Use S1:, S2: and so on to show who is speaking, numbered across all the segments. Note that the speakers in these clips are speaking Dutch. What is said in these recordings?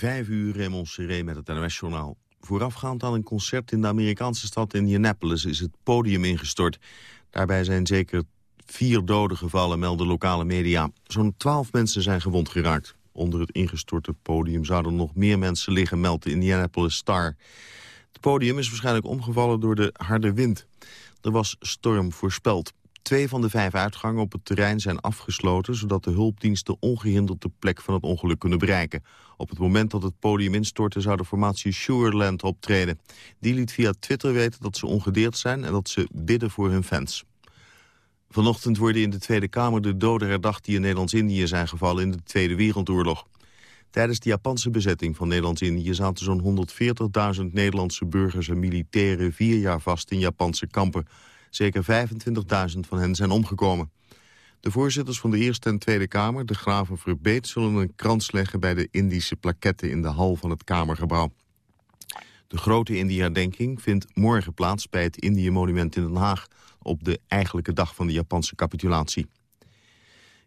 S1: Vijf uur Seré met het NOS-journaal. Voorafgaand aan een concert in de Amerikaanse stad Indianapolis is het podium ingestort. Daarbij zijn zeker vier doden gevallen, melden lokale media. Zo'n twaalf mensen zijn gewond geraakt. Onder het ingestorte podium zouden nog meer mensen liggen, meldt de Indianapolis Star. Het podium is waarschijnlijk omgevallen door de harde wind. Er was storm voorspeld. Twee van de vijf uitgangen op het terrein zijn afgesloten... zodat de hulpdiensten ongehinderd de plek van het ongeluk kunnen bereiken. Op het moment dat het podium instortte zou de formatie Sureland optreden. Die liet via Twitter weten dat ze ongedeerd zijn... en dat ze bidden voor hun fans. Vanochtend worden in de Tweede Kamer de doden herdacht... die in Nederlands-Indië zijn gevallen in de Tweede Wereldoorlog. Tijdens de Japanse bezetting van Nederlands-Indië zaten zo'n 140.000 Nederlandse burgers en militairen vier jaar vast in Japanse kampen. Zeker 25.000 van hen zijn omgekomen. De voorzitters van de Eerste en Tweede Kamer, de graven Verbeet... zullen een krans leggen bij de Indische plaketten in de hal van het Kamergebouw. De grote Indië-herdenking vindt morgen plaats bij het Indië-monument in Den Haag... op de eigenlijke dag van de Japanse capitulatie.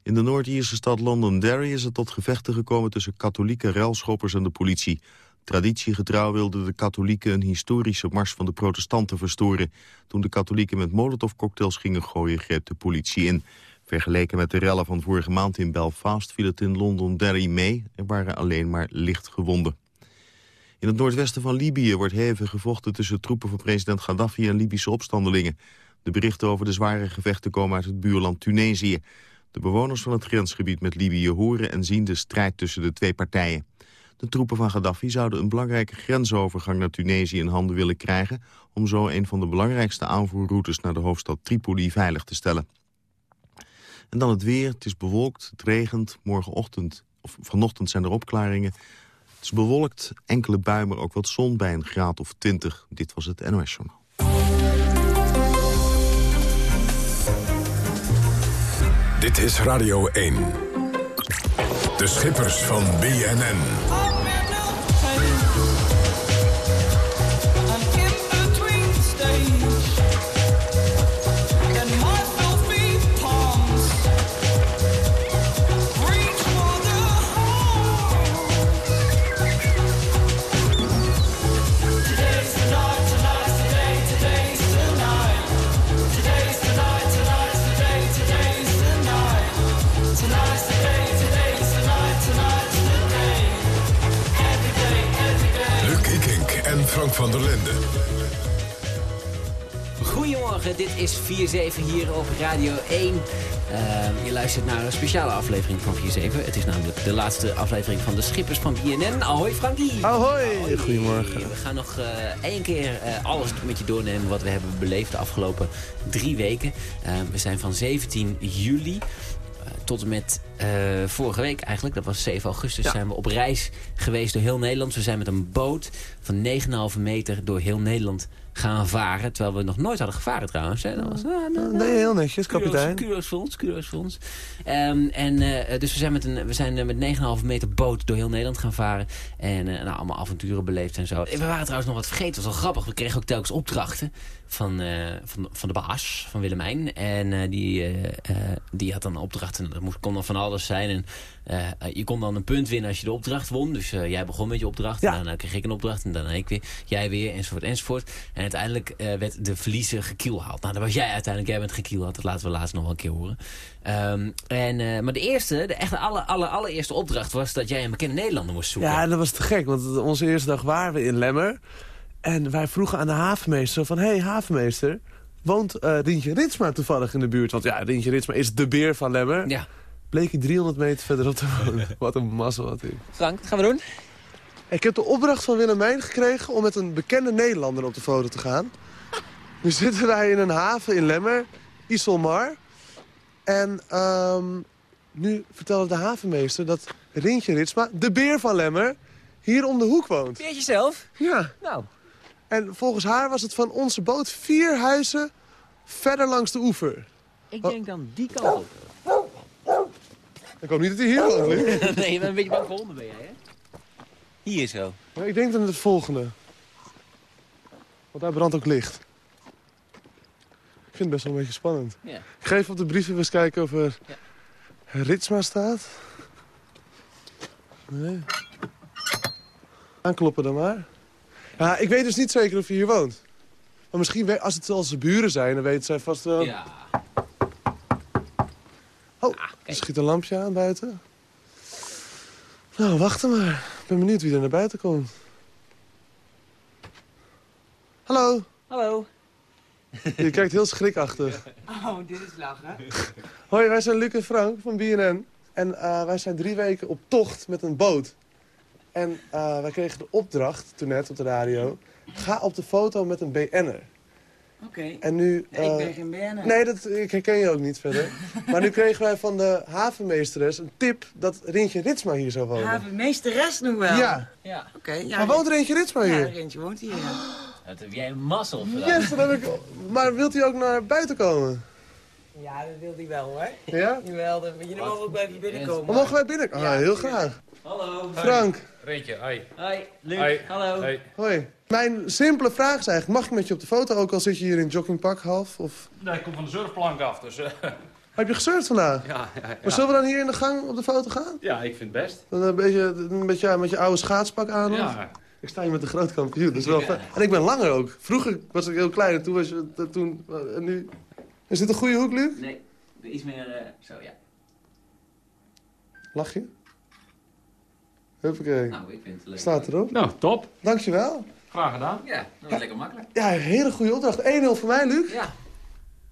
S1: In de Noord-Ierse stad Londonderry is het tot gevechten gekomen... tussen katholieke ruilschoppers en de politie. Traditiegetrouw wilden de katholieken een historische mars van de protestanten verstoren. Toen de katholieken met molotovcocktails gingen gooien, greep de politie in. Vergeleken met de rellen van vorige maand in Belfast viel het in Londonderry mee. Er waren alleen maar licht gewonden. In het noordwesten van Libië wordt hevig gevochten tussen troepen van president Gaddafi en Libische opstandelingen. De berichten over de zware gevechten komen uit het buurland Tunesië. De bewoners van het grensgebied met Libië horen en zien de strijd tussen de twee partijen. De troepen van Gaddafi zouden een belangrijke grensovergang naar Tunesië in handen willen krijgen... om zo een van de belangrijkste aanvoerroutes naar de hoofdstad Tripoli veilig te stellen. En dan het weer. Het is bewolkt, het regent. Morgenochtend, of vanochtend zijn er opklaringen. Het is bewolkt, enkele buien, maar ook wat zon bij een graad of 20. Dit was het NOS Journaal.
S2: Dit is Radio 1. De schippers van BNN.
S3: Goedemorgen, dit is 4-7 hier op Radio 1. Uh, je luistert naar een speciale aflevering van 4-7. Het is namelijk de laatste aflevering van de Schippers van BNN. Ahoy Frankie!
S4: Ahoy! Goedemorgen.
S3: We gaan nog uh, één keer uh, alles met je doornemen wat we hebben beleefd de afgelopen drie weken. Ehm, we zijn van 17 juli tot en met uh, vorige week eigenlijk, dat was 7 augustus, zijn we op reis geweest door heel Nederland. We zijn met een boot van 9,5 meter door heel Nederland gaan varen. Terwijl we nog nooit hadden gevaren trouwens. Hè. Dat was,
S4: uh, nee, heel netjes, kapitein.
S3: Ons, kudos voor ons. Um, en, uh, dus we zijn met, een, we zijn met 9,5 meter boot door heel Nederland gaan varen. En nou, allemaal avonturen beleefd en zo. we waren trouwens nog wat vergeten, dat was wel grappig. We kregen ook telkens opdrachten van, van, van de baas, van Willemijn. En die, die had dan opdrachten. Dat moest, kon dan van alles zijn. En je kon dan een punt winnen als je de opdracht won. Dus jij begon met je opdracht. Ja. En daarna kreeg ik een opdracht. En daarna ik weer. Jij weer. Enzovoort enzovoort. En uiteindelijk werd de verliezer gekielhaald. Nou, dat was jij uiteindelijk. Jij bent gekielhaald. Dat laten we laatst nog wel een keer horen. Um, en, maar de eerste, de echte aller, aller, allereerste opdracht was dat jij een bekende Nederlander moest zoeken.
S4: Ja, dat was te gek. Want onze eerste dag waren we in Lemmer. En wij vroegen aan de havenmeester van... hé, hey, havenmeester, woont Rientje Ritsma toevallig in de buurt? Want ja, Rientje Ritsma is de beer van Lemmer. Ja. Bleek hij 300 meter verderop te wonen. wat een mazzel had hij.
S3: Frank, wat gaan we doen?
S4: Ik heb de opdracht van Willemijn gekregen om met een bekende Nederlander op de foto te gaan. Nu zitten wij in een haven in Lemmer, Iselmar. En um, nu vertelde de havenmeester dat Rintje Ritsma, de beer van Lemmer, hier om de hoek woont.
S3: Beertje zelf?
S4: Ja.
S3: Nou,
S4: en volgens haar was het van onze boot vier huizen verder langs de oever.
S3: Ik denk dan die kant
S4: op. Ik hoop niet dat hij hier woont,
S3: nee, je bent een beetje bang voor honden ben jij, hè? Hier zo.
S4: Ja, ik denk dan het volgende. Want daar brandt ook licht. Ik vind het best wel een beetje spannend. Ja. Ik ga even op de brieven eens kijken of er ja. Ritsma staat. Nee. Aankloppen dan maar. Ja, ik weet dus niet zeker of je hier woont. Maar misschien, als het als de buren zijn, dan weten zij vast wel...
S3: Ja.
S4: Oh, er schiet een lampje aan buiten. Nou, wacht maar. Ik ben benieuwd wie er naar buiten komt. Hallo.
S5: Hallo.
S4: Je kijkt heel schrikachtig.
S5: Oh, dit is lachen.
S4: Hoi, wij zijn Luc en Frank van BNN. En eh, wij zijn drie weken op tocht met een boot. En eh, wij kregen de opdracht, toen net op de radio... ga op de foto met een BN'er.
S5: Oké.
S4: En nu...
S5: ik
S4: eh,
S5: ben geen BN'er.
S4: Nee, dat, ik herken je ook niet verder. maar nu kregen wij van de havenmeesteres een tip dat Rintje Ritsma hier zou wonen.
S5: Havenmeesteres nog wel?
S4: Ja,
S5: Ja. Oké, ja.
S4: maar woont Rintje Ritsma
S5: Ja,
S4: hier?
S5: Rentje woont hier, ja.
S3: Dat heb jij een mazzel vandaag.
S4: Yes, dat heb ik... Maar wilt u ook naar buiten komen?
S5: Ja, dat wil hij wel, hoor.
S4: Ja?
S5: Jawel, dan, jullie mogen ook bij binnenkomen.
S4: Dan mogen wij binnen? Ah, heel graag.
S3: Hallo.
S4: Frank,
S6: Rentje, hoi.
S3: Hoi, Luc.
S6: Hoi.
S3: Hallo.
S6: Hoi.
S4: Mijn simpele vraag is eigenlijk, mag ik met je op de foto ook al zit je hier in joggingpak half? Of...
S6: Nee, ik kom van de surfplank af, dus eh,
S4: Heb je gesurfd vandaag?
S6: ja, ja,
S4: Maar
S6: ja.
S4: zullen we dan hier in de gang op de foto gaan?
S6: ja, ik vind het best.
S4: Dan een beetje, een beetje ja, met je oude schaatspak aan?
S6: Ja,
S4: Ik sta hier met een groot kampioen, dat is wel fijn. En ik ben langer ook. Vroeger was ik heel klein en toen was je... dat- Toen, eh, en nu... Is dit een goede hoek, Luc?
S3: Nee, iets meer eh, zo, ja.
S4: Lach je? Huppakee.
S3: Nou, ik vind het leuk.
S4: Staat erop.
S6: nou, top.
S4: Dankjewel.
S6: Graag gedaan.
S3: Ja, dat was lekker makkelijk.
S4: Ja, hele goede opdracht. 1-0 voor mij, Luc.
S3: Ja.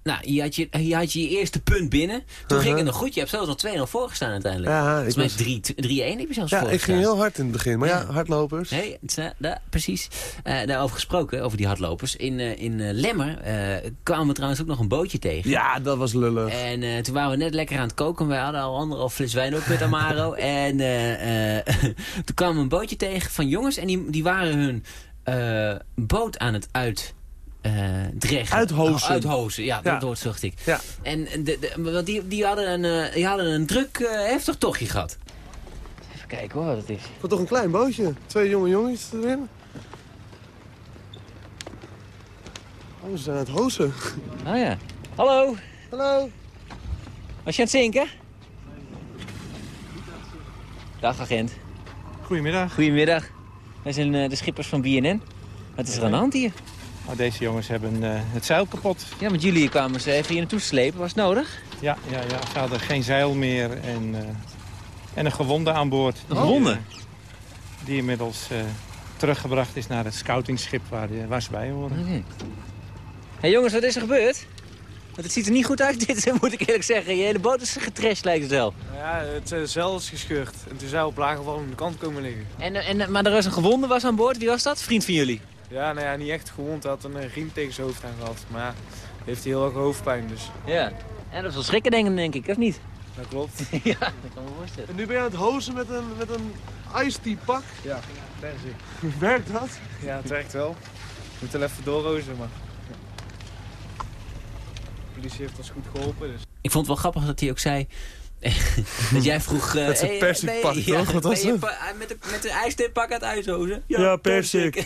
S3: Nou, hier had, je, hier had je je eerste punt binnen. Toen ging het nog goed. Je hebt zelfs nog 2-0 voorgestaan uiteindelijk.
S4: Ja,
S3: Volgens
S4: ik
S3: mij 3 3-1 heb je zelfs
S4: Ja, ik
S3: voorgestaan.
S4: ging heel hard in het begin. Maar ja, hardlopers.
S3: Nee, is, eh, da- precies. Eh, daarover gesproken, over die hardlopers. In, eh, in Lemmer eh, kwamen we trouwens ook nog een bootje tegen.
S4: Ja, dat was lullig.
S3: En eh, toen waren we net lekker aan het koken. We hadden al anderhalf fles wijn ook met Amaro. en eh, eh, toen kwamen we een bootje tegen van jongens. En die, die waren hun eh, boot aan het uit... eh dreggen.
S4: Uithozen.
S3: Oh, uithozen, ja,
S4: Ja.
S3: dat woord zocht ik.
S4: Ja.
S3: En de, de, want die, die, hadden een, eh, die hadden een druk heftig tochtje gehad. Even kijken hoor wat het is.
S4: Wat toch een klein bootje. Twee jonge jongens erin. Oh, ze zijn aan het hozen.
S3: Oh ja. Hallo,
S4: Hallo.
S3: was je aan het zinken? Dag agent.
S7: Goedemiddag.
S3: Goedemiddag. Wij zijn eh, de schippers van BNN. Wat is er aan de hand hier?
S7: Nou, deze jongens hebben eh, het zeil kapot.
S3: Ja, met jullie kwamen ze even hier naartoe slepen. Was het nodig?
S7: Ja, ja, ja, ze hadden geen zeil meer en, eh, en een gewonde aan boord.
S3: Een gewonde?
S7: Die, die inmiddels teruggebracht is naar het scoutingsschip waar, waar ze bij horen.
S3: Hé hey, jongens, wat is er gebeurd? Want het ziet er niet goed uit, dit moet ik eerlijk zeggen. Je hele boot is getrashed, lijkt het wel.
S8: Ja, het eh, zeil is gescheurd. En toen zou op lage aan de kant komen liggen.
S3: En, eh, en, maar er was een gewonde was aan boord. Wie was dat? Vriend van jullie?
S8: Ja, nou ja, niet echt gewond. Hij had een eh, riem tegen zijn hoofd aan gehad. Maar ja, heeft hij heel erg hoofdpijn, dus
S3: Ja. En dat is wel schrikken denken, denk ik, of niet?
S8: dat klopt.
S3: ja, dat kan me voorstellen.
S4: En nu ben je aan het hozen met een, met een iced tea pak.
S8: Ja.
S4: Werkt dat?
S8: Ja, het werkt wel. Moet wel even doorrozen, maar... Politie heeft ons goed geholpen, dus...
S3: Ik vond het wel grappig dat hij ook zei... dat jij vroeg... eh,
S4: Met zijn
S3: hey,
S4: persikpak,
S3: je-
S4: toch? Wat was
S3: eh, Met de, met de ijsteerpak uit uithozen?
S4: Ja, persik.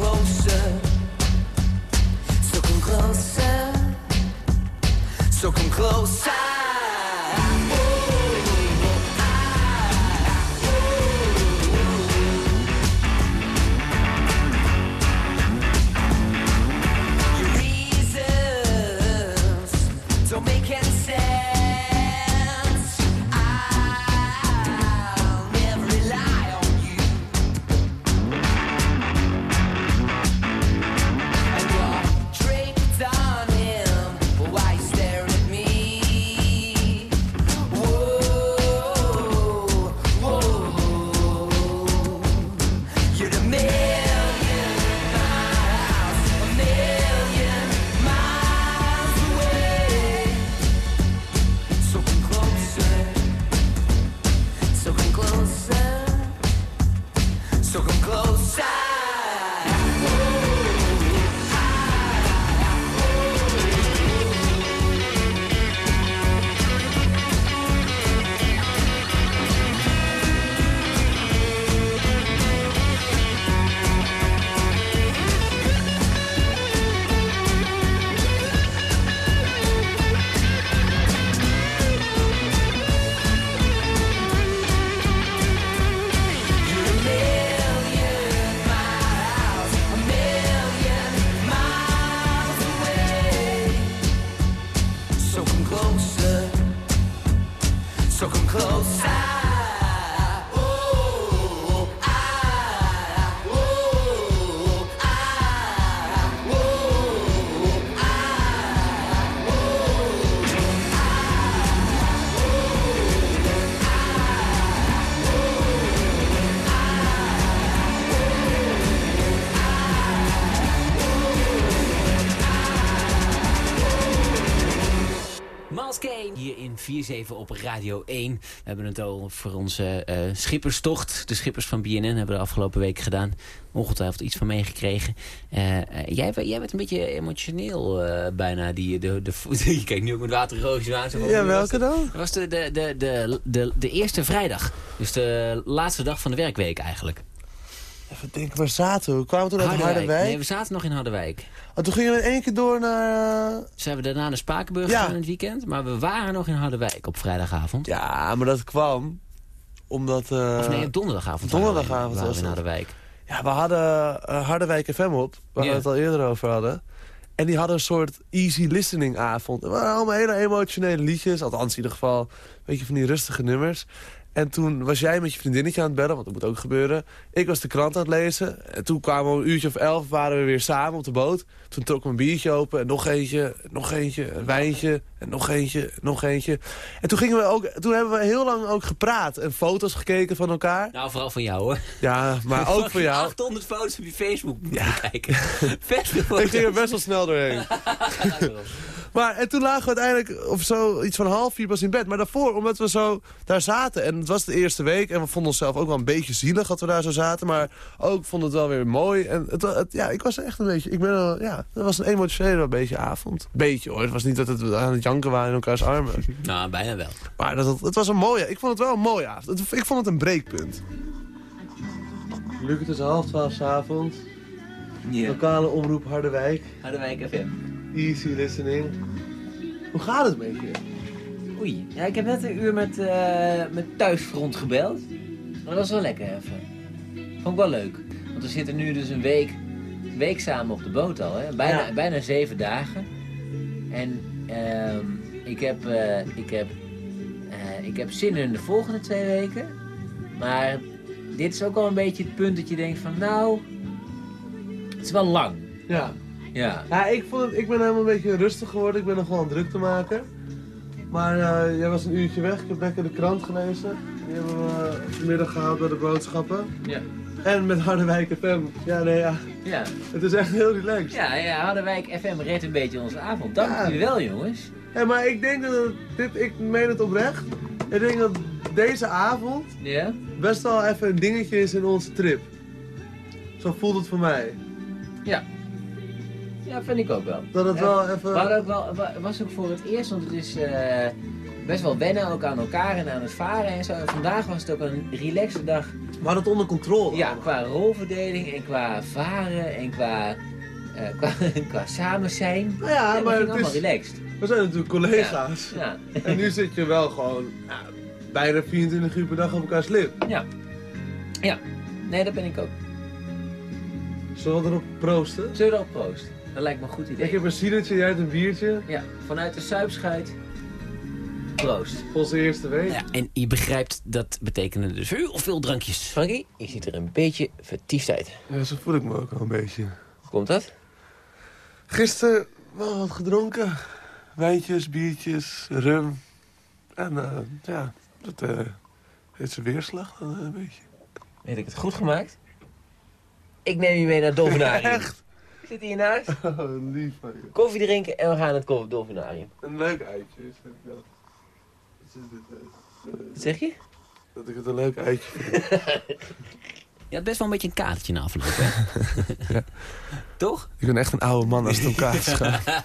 S9: closer. So come closer. So
S3: come closer. In 4-7 op Radio 1. We hebben het over onze eh, schipperstocht. De schippers van BNN hebben de afgelopen week gedaan. Ongetwijfeld iets van meegekregen. Eh, eh, jij, jij bent een beetje emotioneel eh, bijna. Die, de, de, je kijkt nu ook met waterroosjes aan.
S4: Ja, welke dan?
S3: Dat was de, de, de, de, de eerste vrijdag. Dus de laatste dag van de werkweek eigenlijk.
S4: Even denken, waar zaten we? We kwamen toen uit Harderwijk.
S3: Nee, we zaten nog in Harderwijk.
S4: Oh, toen gingen we in één keer door naar... eh,
S3: Zijn we daarna naar Spakenburg
S4: Ja.
S3: in het weekend. Maar we waren nog in Harderwijk op vrijdagavond.
S4: Ja, maar dat kwam omdat... eh,
S3: Of nee, op donderdagavond.
S4: donderdagavond
S3: waren we in. Harderwijk.
S4: Ja, we hadden eh, Harderwijk FM op, waar
S3: Ja.
S4: we het al eerder over hadden. En die hadden een soort easy listening avond. Het waren allemaal hele emotionele liedjes. Althans, in ieder geval een beetje van die rustige nummers. En toen was jij met je vriendinnetje aan het bellen, want dat moet ook gebeuren. Ik was de krant aan het lezen. En toen kwamen we een uurtje of elf, waren we weer samen op de boot. Toen trok we een biertje open en nog eentje, nog eentje, een wijntje en nog eentje, nog eentje. En toen, gingen we ook, toen hebben we heel lang ook gepraat en foto's gekeken van elkaar.
S3: Nou, vooral van jou hoor.
S4: Ja, maar ook voor jou.
S3: 800 foto's op je Facebook moeten kijken. Best veel
S4: Ik ging er best wel snel doorheen. Maar en toen lagen we uiteindelijk of zo iets van half vier pas in bed. Maar daarvoor, omdat we zo daar zaten. En het was de eerste week. En we vonden onszelf ook wel een beetje zielig dat we daar zo zaten. Maar ook vonden het wel weer mooi. En het, ja, ik was echt een beetje... Ik ben wel, ja, het was een emotionele beetje avond. Beetje hoor. Het was niet dat het we aan het janken waren in elkaars armen.
S3: Nou, bijna wel.
S4: Maar dat, het, het was een mooie... Ik vond het wel een mooie avond. Het- ik vond het een breekpunt. Luc, het is half twaalf 's avonds. Lokale omroep Harderwijk.
S3: Harderwijk FM.
S4: Easy listening. Hoe gaat het met je?
S3: Oei. Ja, ik heb net een uur met, eh, met Thuisfront gebeld. Maar dat was wel lekker even. Vond ik wel leuk. Want we zitten nu dus een week, week samen op de boot al. Hè? Bijna,
S4: Ja.
S3: bijna zeven dagen. En ehm, ik heb, eh, ik, heb, eh, ik heb zin in de volgende twee weken. Maar dit is ook al een beetje het punt dat je denkt van nou... Het is wel lang.
S4: Ja.
S3: Ja.
S4: Ja, ik, vond het, ik ben helemaal een beetje rustig geworden. Ik ben nog wel druk te maken. Maar eh, jij was een uurtje weg. Ik heb lekker de krant gelezen. Die hebben we eh, vanmiddag gehaald bij de boodschappen.
S3: Ja.
S4: En met Harderwijk FM. Ja, nee, ja.
S3: Ja.
S4: Het is echt heel relaxed.
S3: Ja, ja, Harderwijk FM redt een beetje onze avond. Dank
S4: Ja.
S3: jullie wel, jongens.
S4: Ja, maar ik denk dat het, dit, ik meen het oprecht. Ik denk dat deze avond
S3: Ja?
S4: best wel even een dingetje is in onze trip. Zo voelt het voor mij.
S3: Ja. Ja, vind ik ook wel.
S4: Dat het wel even-
S3: hadden ook wel, wa- was ook voor het eerst, want het is eh, best wel wennen ook aan elkaar en aan het varen en zo. En vandaag was het ook een relaxte dag.
S4: Hadden het onder controle.
S3: Ja, qua rolverdeling en qua varen en qua, eh, qua, qua samen zijn.
S4: Nou ja, maar het
S3: allemaal
S4: is-
S3: relaxed.
S4: We zijn natuurlijk collega's.
S3: Ja.
S4: En nu zit je wel gewoon bijna 24 uur per dag op elkaars lip.
S3: Ja. Ja. Nee, dat ben ik ook.
S4: Zullen we erop proosten?
S3: Zullen we erop proosten? Dat lijkt me een goed idee.
S4: Ik heb een jij hebt een biertje.
S3: Ja, vanuit de Suipschuit. Proost.
S4: Onze eerste week.
S3: Ja, en je begrijpt, dat betekende dus heel veel drankjes. Frankie, je ziet er een beetje vertiefd uit.
S4: Ja, zo voel ik me ook al een beetje.
S3: Hoe komt dat?
S4: Gisteren wel wat gedronken. Wijntjes, biertjes, rum. En eh, ja, dat eh, heeft zijn weerslag dan eh, een beetje.
S3: Heb ik het goed gemaakt? Ik neem je mee naar Dolfinarium.
S4: Echt?
S3: Zit hier naast.
S4: Oh, lief van je.
S3: Koffie drinken en we gaan naar het Dolfinarium.
S4: Een leuk eitje is dat. Wat is dit? eh,
S3: zeg je?
S4: Dat ik het een leuk eitje vind.
S3: Je had best wel een beetje een kaartje na afloop, hè? Toch?
S4: Ik ben echt een oude man als het om kaartjes gaat.
S3: ja,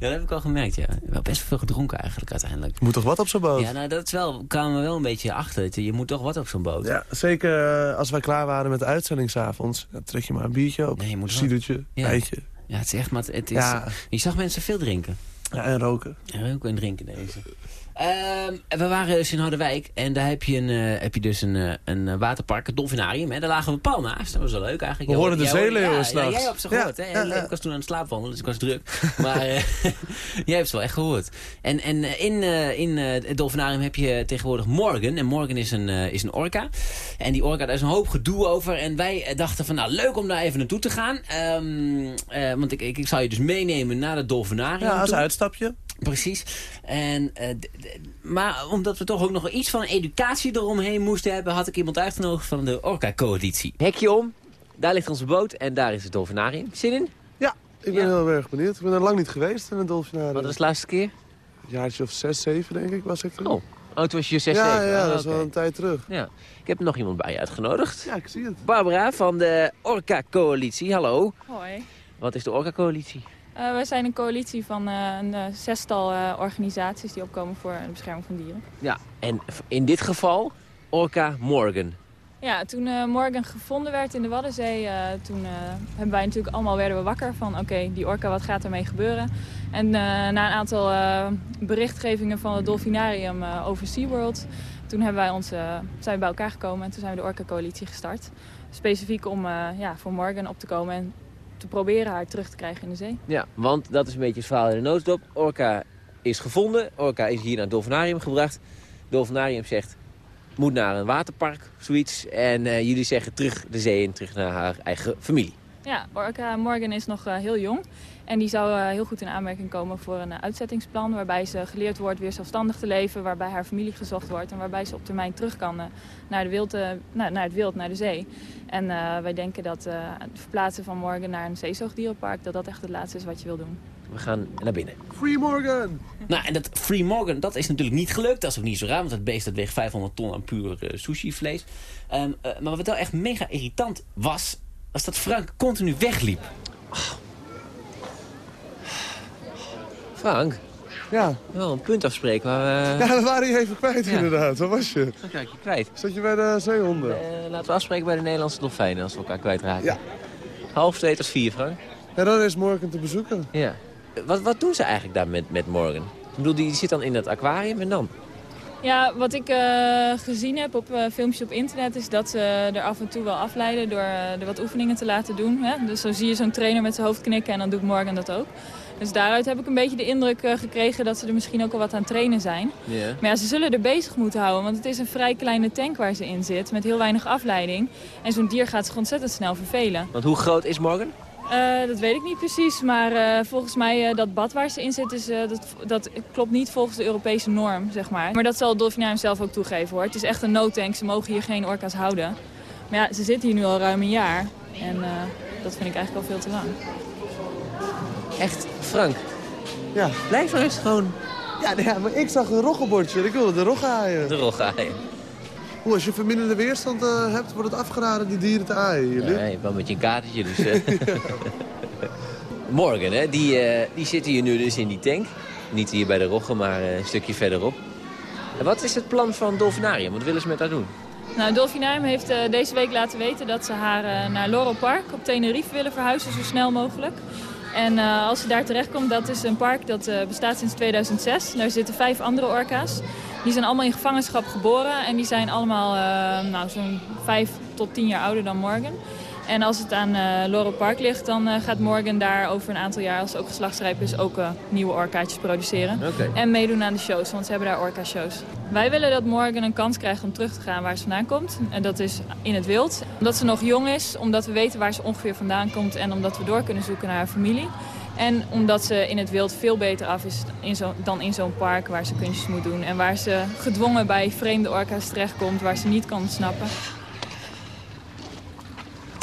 S3: dat heb ik al gemerkt, ja. Wel best veel gedronken eigenlijk uiteindelijk.
S4: Je moet toch wat op zo'n boot?
S3: Ja, nou, dat is wel, kwamen we wel een beetje achter. Je moet toch wat op zo'n boot.
S4: Ja, zeker eh, als wij klaar waren met de uitzending s'avonds. Dan trek je maar een biertje op.
S3: Nee, je moet
S4: een cidertje,
S3: Ja.
S4: eitje.
S3: Ja, het is echt, maar het is...
S4: Ja.
S3: Je zag mensen veel drinken.
S4: Ja, en roken.
S3: En roken en drinken deze. Ehm, we waren dus in Harderwijk en daar heb je, een, eh, heb je dus een, eh, een eh, waterpark, een dolfinarium. Hè? Daar lagen we pal naast. Dat was wel leuk eigenlijk.
S4: We hoorden de zeeleeuwen
S3: ja,
S4: s'nachts.
S3: Ja, jij hebt ze
S4: Ja,
S3: gehoord. hè?
S4: ja.
S3: Ik was toen aan het slaapwandelen, dus ik was druk. Maar eh, jij hebt ze wel echt gehoord. En, en in, in het dolfinarium heb je tegenwoordig Morgan. En Morgan is een, is een orka. En die orka, daar is een hoop gedoe over. En wij dachten van, nou leuk om daar even naartoe te gaan. Ehm, eh, want ik, ik, ik zou je dus meenemen naar het dolfinarium
S4: Ja, als
S3: toe.
S4: uitstapje.
S3: Precies. En, eh, d- d- maar omdat we toch ook nog iets van educatie eromheen moesten hebben... had ik iemand uitgenodigd van de Orca-coalitie. Hekje om, daar ligt onze boot en daar is het dolfinarium. Zin in?
S4: Ja, ik ben heel erg benieuwd. Ik ben er lang niet geweest in een dolfinarium.
S3: Wat was de laatste keer?
S4: Een jaartje of zes, zeven denk ik was ik er.
S3: Oh, oh toen was je 6,
S4: ja,
S3: 7.
S4: ja,
S3: Ah,
S4: dat is wel een tijd terug.
S3: Ja. Ik heb nog iemand bij je uitgenodigd.
S4: Ja, ik zie het.
S3: Barbara van de Orca-coalitie, hallo.
S10: Hoi.
S3: Wat is de Orca-coalitie?
S10: Eh, wij zijn een coalitie van eh, een eh, zestal organisaties die opkomen voor de bescherming van dieren.
S3: Ja, en in dit geval Orca Morgan.
S10: Ja, toen Morgan gevonden werd in de Waddenzee, toen hebben wij natuurlijk allemaal werden we wakker van oké, die orka, wat gaat ermee gebeuren? En na een aantal berichtgevingen van het Dolfinarium over SeaWorld, toen hebben wij ons, zijn we bij elkaar gekomen en toen zijn we de Orca-coalitie gestart. Specifiek om ja, voor Morgan op te komen en te proberen haar terug te krijgen in de zee.
S3: Ja, want dat is een beetje het verhaal in de notendop. Orca is gevonden. Orca is hier naar het dolfinarium gebracht. Dolfinarium zegt, moet naar een waterpark, zoiets. En eh, jullie zeggen terug de zee in, terug naar haar eigen familie.
S10: Ja, Orca Morgan is nog eh, heel jong. En die zou eh, heel goed in aanmerking komen voor een eh, uitzettingsplan... waarbij ze geleerd wordt weer zelfstandig te leven... waarbij haar familie gezocht wordt... en waarbij ze op termijn terug kan eh, naar, de wild, naar, naar het wild, naar de zee. En eh, wij denken dat eh, het verplaatsen van Morgan naar een zeezoogdierenpark... dat dat echt het laatste is wat je wil doen.
S3: We gaan naar binnen.
S4: Free Morgan!
S3: Nou, en dat Free Morgan, dat is natuurlijk niet gelukt. Dat is ook niet zo raar, want het beest dat weegt 500 ton aan puur sushi-vlees. Ehm, eh, maar wat wel echt mega irritant was... was dat Frank continu wegliep. Frank,
S4: Ja.
S3: wel een punt afspreken waar we...
S4: ja, we waren je even kwijt
S3: Ja.
S4: inderdaad. Waar was je?
S3: Dan krijg je kwijt.
S4: Zat je bij de zeehonden?
S3: Eh, laten we afspreken bij de Nederlandse dolfijnen als we elkaar kwijtraken.
S4: Ja.
S3: Half twee tot vier, Frank.
S4: Ja, dan is Morgan te bezoeken.
S3: Ja. Wat, wat doen ze eigenlijk daar met, met Morgan? Ik bedoel, die zit dan in dat aquarium en dan?
S10: Ja, wat ik eh, gezien heb op eh, filmpjes op internet is dat ze er af en toe wel afleiden door er wat oefeningen te laten doen. Hè? Dus zo zie je zo'n trainer met zijn hoofd knikken en dan doet Morgan dat ook. Dus daaruit heb ik een beetje de indruk eh, gekregen dat ze er misschien ook al wat aan trainen zijn. Maar ja, ze zullen er bezig moeten houden, want het is een vrij kleine tank waar ze in zit met heel weinig afleiding. En zo'n dier gaat zich ontzettend snel vervelen.
S3: Want hoe groot is Morgan?
S10: Eh, dat weet ik niet precies, maar eh, volgens mij dat bad waar ze in zit, is, dat, dat klopt niet volgens de Europese norm, zeg maar. Maar dat zal het Dolfinarium zelf ook toegeven hoor. Het is echt een noodtank, ze mogen hier geen orka's houden. Maar ja, ze zitten hier nu al ruim een jaar en dat vind ik eigenlijk al veel te lang.
S3: Echt, Frank,
S4: Ja.
S3: blijf nou eens gewoon
S4: Ja, nee, ja, maar ik zag een roggebordje en ik wilde de rog
S3: de rol aaien.
S4: Hoe, als je verminderde weerstand eh, hebt, wordt het afgeraden die dieren te aaien.
S3: Ja, je hebt wel met je kaartje, dus... Morgan, hè, die, eh, die zit hier nu dus in die tank. Niet hier bij de Rogge, maar eh, een stukje verderop. En wat is het plan van Dolfinarium? Wat willen ze met haar doen?
S10: Nou, Dolfinarium heeft eh, deze week laten weten dat ze haar naar Laurel Park op Tenerife willen verhuizen zo snel mogelijk. En eh, als ze daar terechtkomt, dat is een park dat eh, bestaat sinds 2006. Daar zitten vijf andere orka's. Die zijn allemaal in gevangenschap geboren en die zijn allemaal eh, nou, zo'n vijf tot tien jaar ouder dan Morgan. En als het aan eh Laurel Park ligt, dan eh, gaat Morgan daar over een aantal jaar, als ze ook geslachtsrijp is, ook eh, nieuwe orkaatjes produceren. En meedoen aan de shows, want ze hebben daar orka-shows. Wij willen dat Morgan een kans krijgt om terug te gaan waar ze vandaan komt. En dat is in het wild. Omdat ze nog jong is, omdat we weten waar ze ongeveer vandaan komt... en omdat we door kunnen zoeken naar haar familie. En omdat ze in het wild veel beter af is in zo, dan in zo'n park waar ze kunstjes moet doen. En waar ze gedwongen bij vreemde orka's terechtkomt, waar ze niet kan ontsnappen.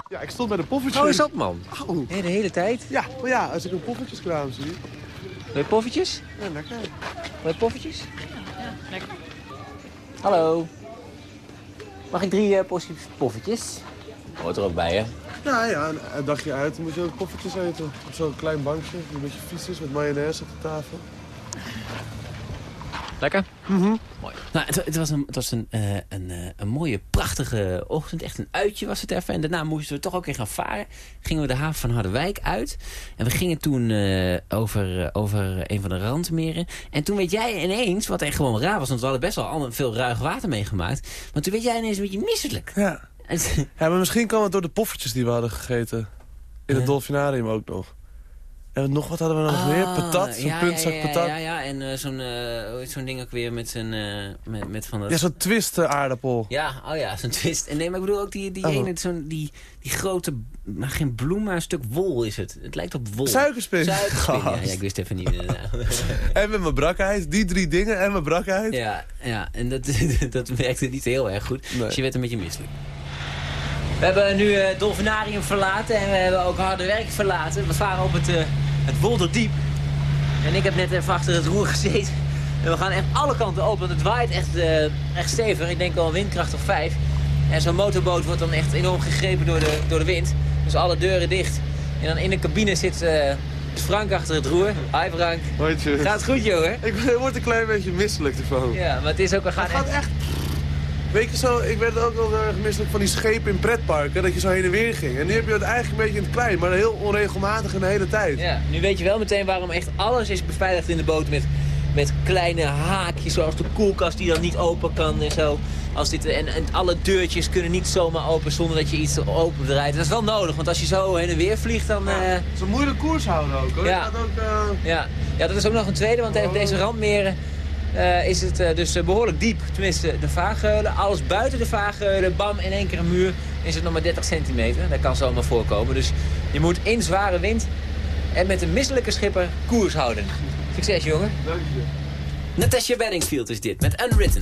S4: Ja, ik stond bij de poffertjes.
S3: Hou eens op, man. Hè, de hele tijd.
S4: Ja, maar ja, als ik een poffertjeskraam zie.
S3: Wil je poffertjes?
S4: Ja, lekker.
S3: Wil je poffertjes?
S10: Ja, lekker.
S3: Hallo. Mag ik drie uh, porties poffertjes? Hoort er ook bij, hè?
S4: Ja, ja, een, een dagje uit, dan moet je ook poffertjes eten. Op zo'n klein bankje, die een beetje vies is, met mayonaise op de tafel.
S3: Lekker? Mooi. Nou, het, het was, een, het was een, eh, een, eh, een mooie, prachtige ochtend. Echt een uitje was het even. En daarna moesten we toch ook weer gaan varen. Gingen we de haven van Harderwijk uit. En we gingen toen eh, over, over een van de randmeren. En toen weet jij ineens, wat echt gewoon raar was... want we hadden best wel veel ruig water meegemaakt. Maar toen werd jij ineens een beetje misselijk.
S4: Ja. Ja, maar misschien kwam het door de poffertjes die we hadden gegeten. In het dolfinarium ook nog. En nog wat hadden we nog meer?
S3: Ah,
S4: Patat, zo'n
S3: ja,
S4: puntzak
S3: ja, ja,
S4: patat.
S3: Ja, ja, en eh, zo'n eh, zo'n ding ook weer met, zijn, eh, met, met van dat...
S4: Ja, zo'n twist eh, aardappel.
S3: Ja, oh ja, zo'n twist. En nee, maar ik bedoel ook die, die
S4: Oh.
S3: ene, zo'n, die, die grote, maar geen bloem, maar een stuk wol is het. Het lijkt op wol.
S4: Suikerspin.
S3: Suikerspin, ja, ik wist even niet.
S4: En met mijn brakheid. Die drie dingen en mijn brakheid.
S3: ja, ja, en dat, dat werkte niet heel erg goed.
S4: Nee.
S3: Dus je werd een beetje misselijk. We hebben nu eh, het Dolfinarium verlaten en we hebben ook harde werk verlaten. We varen op het, het Wolderdiep. En ik heb net even achter het roer gezeten. En we gaan echt alle kanten open, want het waait echt, eh, echt stevig. Ik denk wel windkracht of 5. En zo'n motorboot wordt dan echt enorm gegrepen door de, door de wind. Dus alle deuren dicht. En dan in de cabine zit eh, Frank achter het roer. Hi Frank.
S4: Hoi,
S3: Gaat goed, jongen?
S4: Ik word een klein beetje misselijk ervan.
S3: Ja, maar het is ook... We gaan
S4: Het gaat
S3: echt...
S4: echt... Weet je zo, ik werd ook wel heel erg misselijk van die schepen in pretparken. Dat je zo heen en weer ging. En nu heb je het eigenlijk een beetje in het klein. Maar heel onregelmatig in de hele tijd.
S3: Ja, nu weet je wel meteen waarom echt alles is beveiligd in de boot met, met kleine haakjes, zoals de koelkast die dan niet open kan en zo. Als dit, en, en alle deurtjes kunnen niet zomaar open zonder dat je iets open draait. Dat is wel nodig, want als je zo heen en weer vliegt, dan... eh,
S4: Het is een moeilijk koers houden ook hoor.
S3: Ja.
S4: Gaat ook, eh,
S3: ja. ja, dat is ook nog een tweede, want op deze randmeren eh, is het eh, dus eh, behoorlijk diep. Tenminste, de vaagheulen, alles buiten de vaagheulen, bam, in één keer een muur, is het nog maar 30 centimeter. Dat kan zomaar voorkomen. Dus je moet in zware wind en met een misselijke schipper koers houden. Succes, jongen.
S4: Dank je.
S3: Natasha Bedingfield is dit, met Unwritten.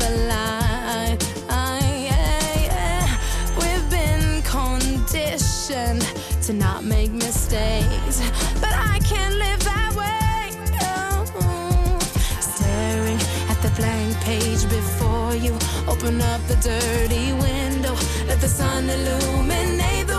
S11: Ah. We've been conditioned to not make mistakes, but I can't live that way. Staring at the blank page before you, open up the dirty window, let the sun illuminate the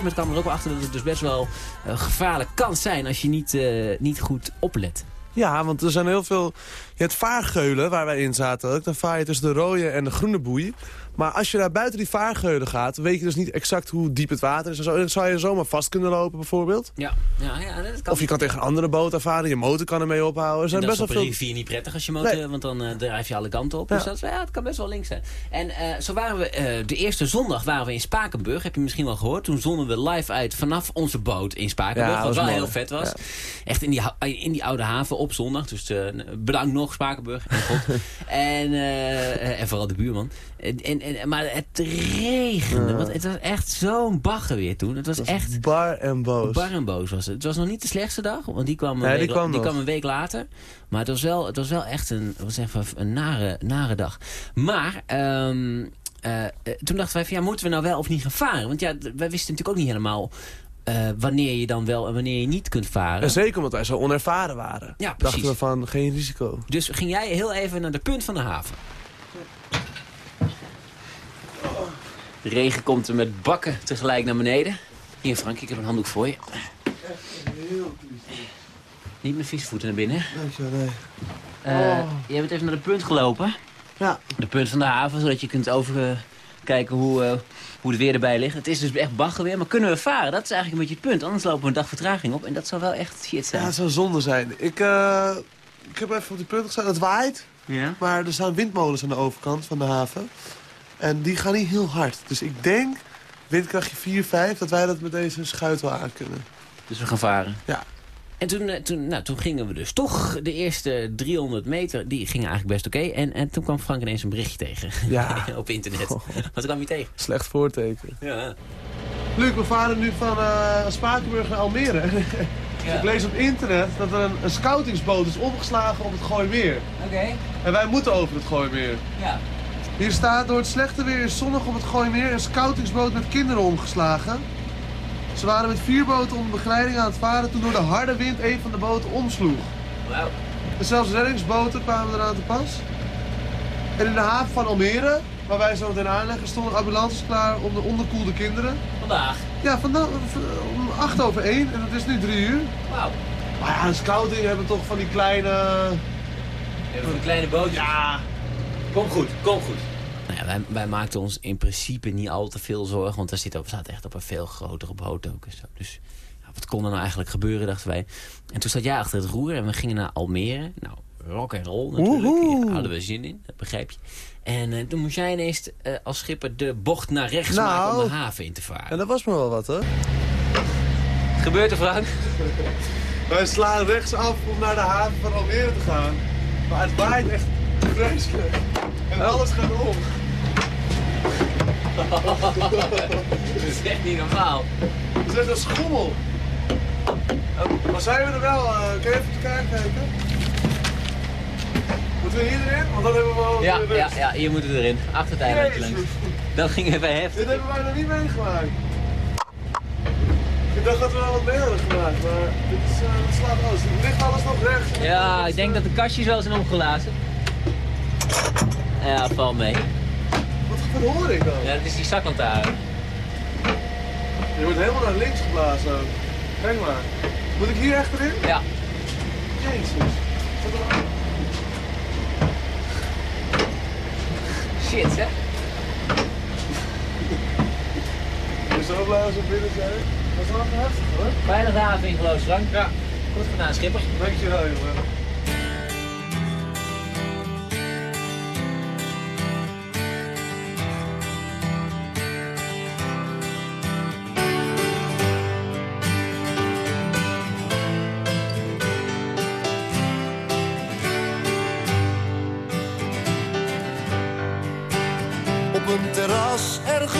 S3: gegeven moment kwam er ook wel achter dat het dus best wel eh, gevaarlijk kan zijn als je niet, eh, niet goed oplet.
S4: Ja, want er zijn heel veel... Je hebt vaargeulen, waar wij in zaten ook. Dan vaar je tussen de rode en de groene boei. Maar als je daar buiten die vaargeulen gaat... weet je dus niet exact hoe diep het water is. En zo. Zou je zomaar vast kunnen lopen, bijvoorbeeld.
S3: Ja, ja, ja dat kan.
S4: Of je kan tegen een andere boot varen. Je motor kan ermee ophouden. Er zijn
S3: dat
S4: best
S3: is
S4: wel
S3: op een
S4: veel...
S3: rivier niet prettig als je motor,
S4: Nee.
S3: want dan eh, drijf je alle kanten op.
S4: Ja.
S3: Dus dat ja, het kan best wel links zijn. En eh, zo waren we, eh, de eerste zondag waren we in Spakenburg, heb je misschien wel gehoord. Toen zonden we live uit vanaf onze boot in Spakenburg,
S4: Ja,
S3: wat wel heel vet was. Echt in die, in die oude haven op zondag. Dus bedankt nog Spakenburg en God. en, eh, en vooral de buurman. En, en, en- maar het regende,
S4: Ja.
S3: want het was echt zo'n bagger weer toen. Het was echt...
S4: Bar en boos.
S3: Bar en boos was het. Het was nog niet de slechtste dag, want die kwam een,
S4: die
S3: week,
S4: kwam
S3: die kwam een week later. Maar het was wel, het was wel echt een, was even een nare, nare dag. Maar ehm, eh, eh, toen dachten wij van ja, moeten we nou wel of niet gaan varen? Want ja, wij wisten natuurlijk ook niet helemaal eh, wanneer je dan wel en wanneer je niet kunt varen.
S4: En zeker omdat wij zo onervaren waren.
S3: Ja,
S4: Dachten
S3: precies.
S4: we van, geen risico.
S3: Dus ging jij heel even naar de punt van de haven. De regen komt er met bakken tegelijk naar beneden. Hier Frank, ik heb een handdoek voor je. Niet met vieze voeten naar binnen.
S4: Dankjewel, nee.
S3: Eh,
S4: Oh.
S3: Jij bent even naar de punt gelopen.
S4: Ja.
S3: De punt van de haven, zodat je kunt overkijken hoe, eh, hoe het weer erbij ligt. Het is dus echt bagger weer, maar kunnen we varen? Dat is eigenlijk een beetje het punt. Anders lopen we een dag vertraging op en dat zou wel echt shit
S4: Ja,
S3: zijn.
S4: het zou zonde zijn. Ik, eh, ik heb even op die punt gestaan. Het waait,
S3: Ja?
S4: maar er staan windmolens aan de overkant van de haven. En die gaan niet heel hard. Dus ik denk, windkrachtje 4, 5, dat wij dat met deze schuit wel aan kunnen.
S3: Dus we gaan varen.
S4: Ja.
S3: En toen, eh, toen, nou, toen gingen we dus toch de eerste 300 meter, die gingen eigenlijk best oké. En, en toen kwam Frank ineens een berichtje tegen
S4: Ja.
S3: op internet. Wat kwam je tegen?
S4: Slecht voorteken.
S3: Ja.
S4: Luc, we varen nu van eh Spakenburg naar Almere. Ik lees op internet dat er een, een scoutingsboot is omgeslagen op het Gooimeer.
S3: Oké.
S4: En wij moeten over het Gooimeer.
S3: Ja.
S4: Hier staat door het slechte weer is zonnig op het Gooimeer een scoutingsboot met kinderen omgeslagen. Ze waren met vier boten onder begeleiding aan het varen toen door de harde wind een van de boten omsloeg.
S3: Wauw.
S4: En zelfs reddingsboten kwamen eraan te pas. En in de haven van Almere, waar wij zo meteen aanleggen, stonden ambulances klaar om de onderkoelde kinderen.
S3: Vandaag.
S4: Ja, vandaag om 8 over 1 en het is nu 3 uur.
S3: Wauw.
S4: Maar ja, de scouting hebben toch van die kleine...
S3: Even een kleine bootje.
S4: Ja.
S3: Kom goed, kom goed. Ja, wij, wij maakten ons in principe niet al te veel zorgen, want daar zit op, staat echt op een veel grotere boot ook. En zo. Dus ja, wat kon er nou eigenlijk gebeuren, dachten wij. En toen zat jij achter het roer en we gingen naar Almere. Nou, rock and roll natuurlijk. Daar hadden we zin in, dat begrijp je. En eh, toen moest jij ineens eh, als schipper de bocht naar rechts
S4: Nou.
S3: maken om de haven in te varen.
S4: En dat was me wel wat, hoor.
S3: Gebeurt er, Frank?
S4: Wij slaan rechts af om naar de haven van Almere te gaan. Maar het waait echt vreselijk. En alles gaat om.
S3: Dat is echt niet normaal.
S4: Het is echt een schommel. Oh, Maar zijn we er wel? eh, kun je even kaart kijken? Moeten we hier erin? Want dan hebben we wel
S3: Ja, ja, ja, hier moeten we erin. Achter het eilandje langs. Dat ging even heftig.
S4: Dit hebben wij nog niet meegemaakt. Ik dacht dat we wel wat mee hadden gemaakt, maar dit, is, eh, dit slaat alles. Het ligt alles nog rechts.
S3: Ja, ik denk dat de kastjes wel zijn omgelazen. Ja, val mee.
S4: Wat, hoor ik dan?
S3: Ja, dat is die zaklantaarn.
S4: Je wordt helemaal naar links geblazen. Kijk maar. Moet ik hier echt erin?
S3: Ja.
S4: Jezus. Wat een-
S3: Shit, hè?
S4: Ik ben zo blij als we binnen zijn. Dat is wel heftig hoor.
S3: Bijna de haven ingeloosd, Frank. Ja. Goed gedaan, schipper.
S4: Dankjewel jongen.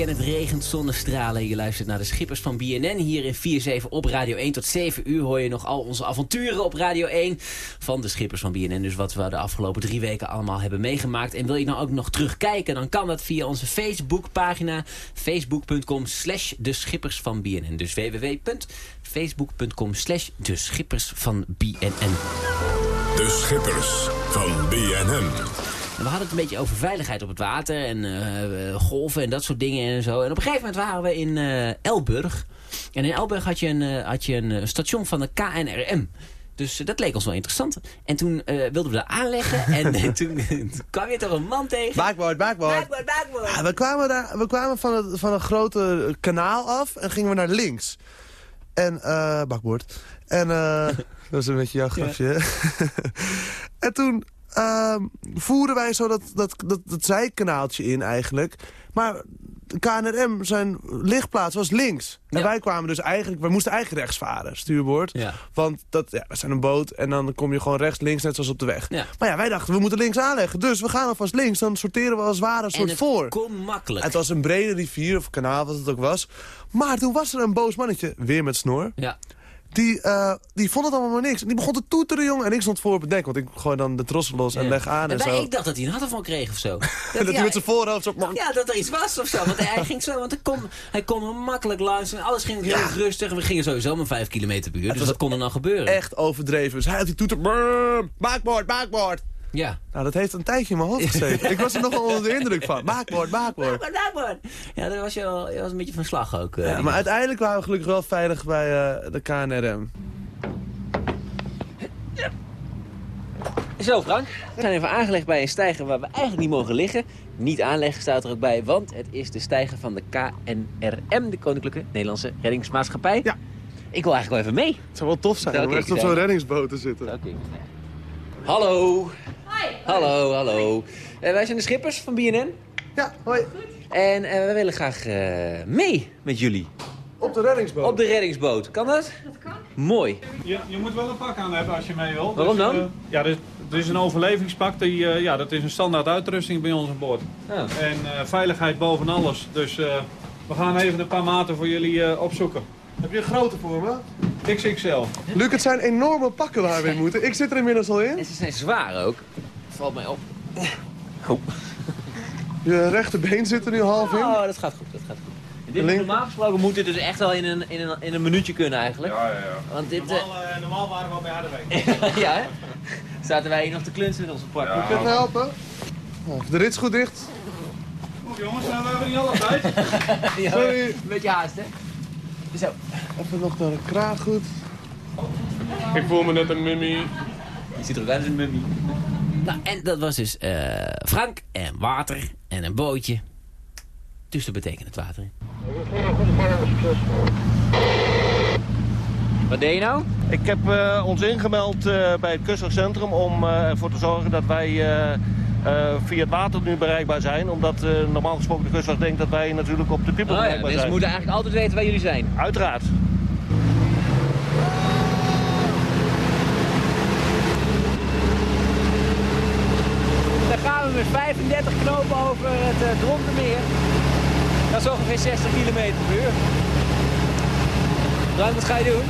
S12: En het regent zonnestralen.
S3: Je luistert naar de schippers van BNN hier in 4-7 op Radio 1. Tot 7 uur hoor je nog al onze avonturen op Radio 1 van de schippers van BNN. Dus wat we de afgelopen drie weken allemaal hebben meegemaakt. En wil je nou ook nog terugkijken, dan kan dat via onze Facebookpagina. Facebook.com slash de schippers van BNN. Dus www.facebook.com slash de schippers van BNN.
S2: De schippers van BNN.
S3: En we hadden het een beetje over veiligheid op het water en eh, golven en dat soort dingen en zo. En op een gegeven moment waren we in eh, Elburg. En in Elburg had je een, eh, had je een eh, station van de KNRM. Dus eh, dat leek ons wel interessant. En toen eh, wilden we daar aanleggen. en eh, toen, toen kwam je toch een man tegen.
S4: Baakwoord, baakwoord. Ja, we kwamen, daar, we kwamen van, het, van een grote kanaal af en gingen we naar links. En, eh bakboord. En, eh dat is een beetje jouw grafje. en toen ehm, voeren wij zo dat, dat, dat, dat zijkanaaltje in eigenlijk. Maar de KNRM, zijn lichtplaats was links. En wij kwamen dus eigenlijk, we moesten eigenlijk rechts varen, stuurboord.
S3: Ja.
S4: Want dat, ja, we zijn een boot en dan kom je gewoon rechts, links, net zoals op de weg.
S3: Ja.
S4: Maar ja, wij dachten, we moeten links aanleggen. Dus we gaan alvast links, dan sorteren we als het ware een
S3: En
S4: soort
S3: het
S4: voor.
S3: kon makkelijk.
S4: Het was een brede rivier of kanaal, wat het ook was. Maar toen was er een boos mannetje, weer met snor.
S3: Ja.
S4: Die, eh, die vond het allemaal maar niks. Die begon te toeteren, jongen. En ik stond voor op het dek, want ik gooi dan de trossen los en
S3: Ja.
S4: leg aan en,
S3: wij-
S4: zo.
S3: Ik dacht dat hij een had ervan kreeg of zo.
S4: dat hij met zijn voorhoofd zo...
S3: Ja, dat er iets was of zo. Want hij ging zo, want hij kon, hij kon makkelijk langs en alles ging heel rustig. En we gingen sowieso maar 5 km per uur. Dus dat kon er dan gebeuren.
S4: Echt overdreven. Dus hij had die toeter... brrr, Baakboord, baakboord.
S3: Ja.
S4: Nou, dat heeft een tijdje in mijn hoofd gezeten. ik was er nogal onder de indruk van. Baakboord.
S3: Maar daar, man. Ja, daar was je, wel, je was een beetje van slag ook. eh,
S4: Ja, maar uiteindelijk waren we gelukkig wel veilig bij eh, de KNRM.
S3: Zo Frank, we zijn even aangelegd bij een stijger waar we eigenlijk niet mogen liggen. Niet aanleggen staat er ook bij, want het is de stijger van de KNRM, de Koninklijke Nederlandse Reddingsmaatschappij.
S4: Ja.
S3: Ik wil eigenlijk wel even mee.
S4: Het zou wel tof zijn om echt op zo'n reddingsboot te zitten.
S3: Hallo. Hallo, hallo. Eh, wij zijn de schippers van BNN.
S4: Ja, hoi.
S3: En eh, we willen graag eh, mee met jullie.
S4: Op de reddingsboot?
S3: Op de reddingsboot. Kan dat? Dat kan. Mooi.
S7: Je, je moet wel een pak aan hebben als je mee wil.
S3: Waarom dan?
S7: eh, ja, er, er is een overlevingspak. Die, eh, ja, dat is een standaard uitrusting bij ons aan boord.
S3: Oh.
S7: En eh, veiligheid boven alles. Dus eh, we gaan even een paar maten voor jullie eh, opzoeken.
S4: Heb je een grote voor me?
S7: XXL.
S4: Luc, het zijn enorme pakken waar we in moeten. Ik zit er inmiddels al in.
S3: En ze zijn zwaar ook. Valt mij op.
S4: Je rechterbeen zit er nu half in.
S3: Oh, dat gaat goed. Dat gaat goed. En dit,
S4: Link-
S3: normaal gesproken moet dit dus echt wel in een, in een, in een minuutje kunnen eigenlijk.
S7: Ja, ja, ja.
S3: Want dit... eh,
S7: Normaal, eh, normaal waren we al bij Harderwijk.
S3: ja, hè? Zaten wij hier nog te klunsen met onze pak.
S4: Kun je helpen? Oh, De rit is goed dicht.
S7: Goed jongens, nou, we hebben niet alle tijd.
S3: Ja,
S4: Sorry.
S3: Een beetje haast, hè? Zo.
S4: Even nog naar de kraag goed.
S6: Ik voel me net een mummy.
S3: Je ziet er ook uit als een mummie. Nou, en dat was dus eh, Frank en water en een bootje. Dus dat betekent het water. Wat deed je nou?
S13: Ik heb eh, ons ingemeld eh, bij het kustwachtcentrum om eh, ervoor te zorgen dat wij eh, eh, via het water nu bereikbaar zijn. Omdat eh, normaal gesproken de kustwacht denkt dat wij natuurlijk op de piepel
S3: Oh ja,
S13: bereikbaar
S3: mensen
S13: zijn.
S3: moeten eigenlijk altijd weten waar jullie zijn.
S13: Uiteraard.
S3: Dan gaan we met 35 knopen over het uh, Drontenmeer. Dat is ongeveer 60 km per uur. Frank, wat ga je doen?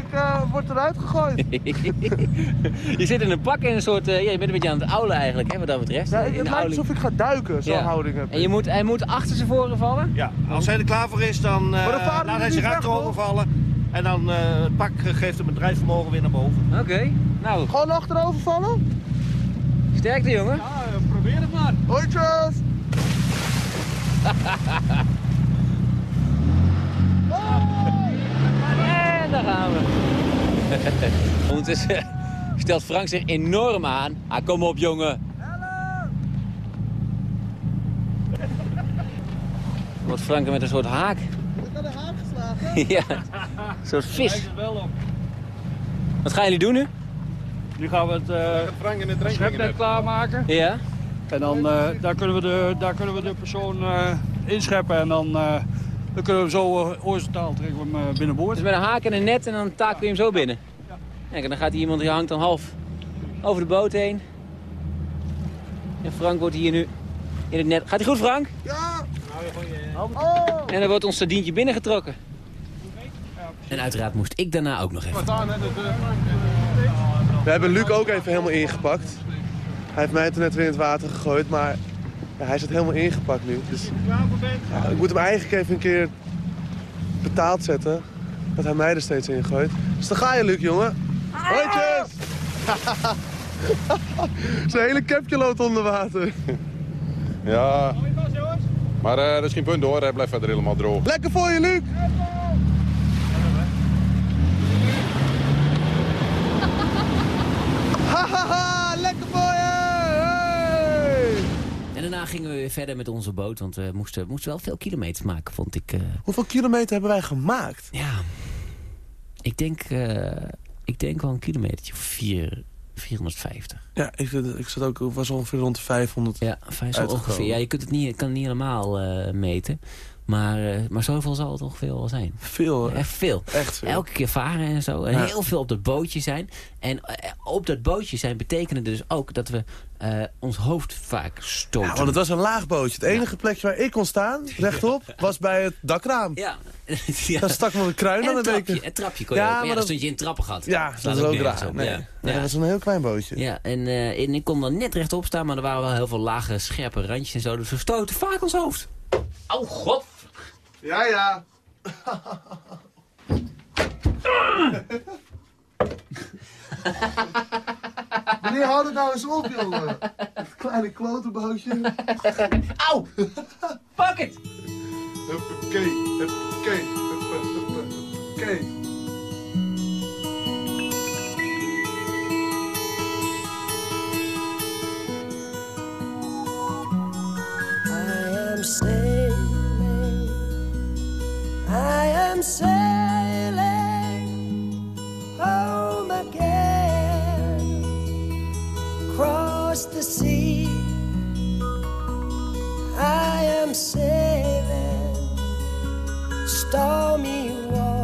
S4: Ik eh, word eruit gegooid.
S3: je zit in een pak en een soort... eh, ja, je bent een beetje aan het oulen eigenlijk, hè, wat dat betreft.
S4: Ja,
S3: In
S4: het
S3: de
S4: lijkt
S3: ouling.
S4: alsof ik ga duiken, zo'n
S3: Ja.
S4: houding heb ik.
S3: En je moet, hij moet achter zijn voren vallen?
S13: Ja, als hij er klaar voor is, dan eh, laat hij zich achterover vallen. En dan eh, het pak geeft hem het drijfvermogen weer naar boven.
S3: Oké, nou,
S4: Gewoon achterover vallen?
S3: sterkte jongen.
S7: Ja, maar.
S4: Hoi, Charles!
S3: En daar gaan we. Ondertussen stelt Frank zich enorm aan. Ah, kom op jongen. Wordt Frank er met een soort haak.
S4: Ik had een haak geslagen.
S3: ja, een soort vis.
S7: Wel op.
S3: Wat gaan jullie doen nu?
S7: Nu gaan we het uh,
S6: Frank in het
S7: schepnet klaarmaken.
S3: Ja?
S7: En dan eh, daar, kunnen we de, daar kunnen we de persoon eh, inscheppen. En dan, eh, dan kunnen we hem zo uh, horizontaal trekken we hem binnenboord.
S3: Dus met een haak en een net en dan taken we hem zo binnen. Kijk, en dan gaat hier iemand die hangt dan half over de boot heen. En Frank wordt hier nu in het net. Gaat hij goed, Frank?
S4: Ja!
S3: En dan wordt ons sardientje binnengetrokken. En uiteraard moest ik daarna ook nog even.
S4: We hebben Luc ook even helemaal ingepakt. Hij heeft mij toen net weer in het water gegooid, maar ja, hij zit helemaal ingepakt nu. Dus ja, ik moet hem eigenlijk even een keer betaald zetten. Dat hij mij er steeds in gooit. Dus dan ga je, Luc, jongen. Hoi, Zijn hele capje loopt onder water.
S6: Ja. Maar eh, dat is geen punt hoor, hij blijft verder helemaal droog.
S4: Lekker voor je, Luc! Hahaha, lekker voor je! Hey!
S3: En daarna gingen we weer verder met onze boot. Want we moesten, moesten wel veel kilometers maken, vond ik. eh.
S4: Hoeveel kilometer hebben wij gemaakt?
S3: Ja, ik denk, eh, ik denk wel een kilometertje of vier, 450.
S4: Ja, ik, ik zat ook, was ongeveer rond de 500.
S3: Ja, ongeveer. Ja, je kunt het niet, kan het niet helemaal eh, meten. Maar, eh, maar zoveel zal het ongeveer wel zijn.
S4: Veel, hè?
S3: Echt veel.
S4: Echt veel.
S3: Elke keer varen en zo. En
S4: Ja.
S3: heel veel op dat bootje zijn. En eh, op dat bootje zijn betekende dus ook dat we eh, ons hoofd vaak stoten.
S4: Ja, want het was een laag bootje. Het enige plekje waar ik kon staan, rechtop, was bij het dakraam.
S3: Ja. ja.
S4: Dan stak me een kruin
S3: En
S4: aan
S3: een
S4: de beker.
S3: een trapje kon je
S4: Ja,
S3: ook.
S4: maar
S3: ja, dan
S4: dat-
S3: stond je in het trappengat.
S4: Ja, dat is ook raar. Nee.
S3: Ja.
S4: Nee, dat was een heel klein bootje.
S3: Ja, en, eh, en ik kon dan net rechtop staan, maar er waren wel heel veel lage, scherpe randjes en zo. Dus we stoten vaak ons hoofd. Oh god!
S4: Ja, ja. Meneer, houd het nou eens op, jongen. Dat kleine klotenbootje.
S3: Auw! Pak het!
S4: Huppakee, huppakee, huppa, huppa, huppakee.
S9: I am I am sailing home again across the sea. I am
S3: sailing stormy water.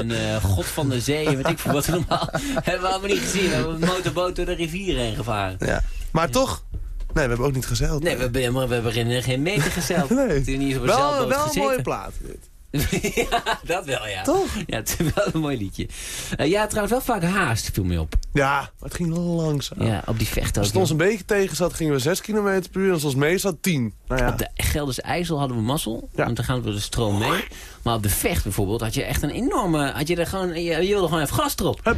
S3: En eh, god van de zee. en Weet ik veel wat we normaal hebben we allemaal niet gezien. We hebben een motorboot door de rivier heen gevaren.
S4: Ja. Maar toch, nee, we hebben ook niet gezeild.
S3: Nee, we hebben, we hebben geen, geen meter gezeild.
S4: Nee.
S3: Niet op een
S4: Wel, wel een mooie plaat.
S3: ja, dat wel, ja.
S4: Toch?
S3: Ja, het is wel een mooi liedje. Eh, ja, trouwens wel vaak haast viel me op.
S4: Ja, maar het ging langzaam.
S3: Ja, op die vecht ook.
S4: Als het ons een beetje tegen zat, gingen we 6 km per uur. En als het ons mee zat, 10. Nou ja.
S3: Op de Gelders IJssel hadden we mazzel, want dan gaan we de stroom mee. Maar op de vecht bijvoorbeeld had je echt een enorme... Had je, er gewoon, je, je wilde gewoon even gas erop.
S4: Hup.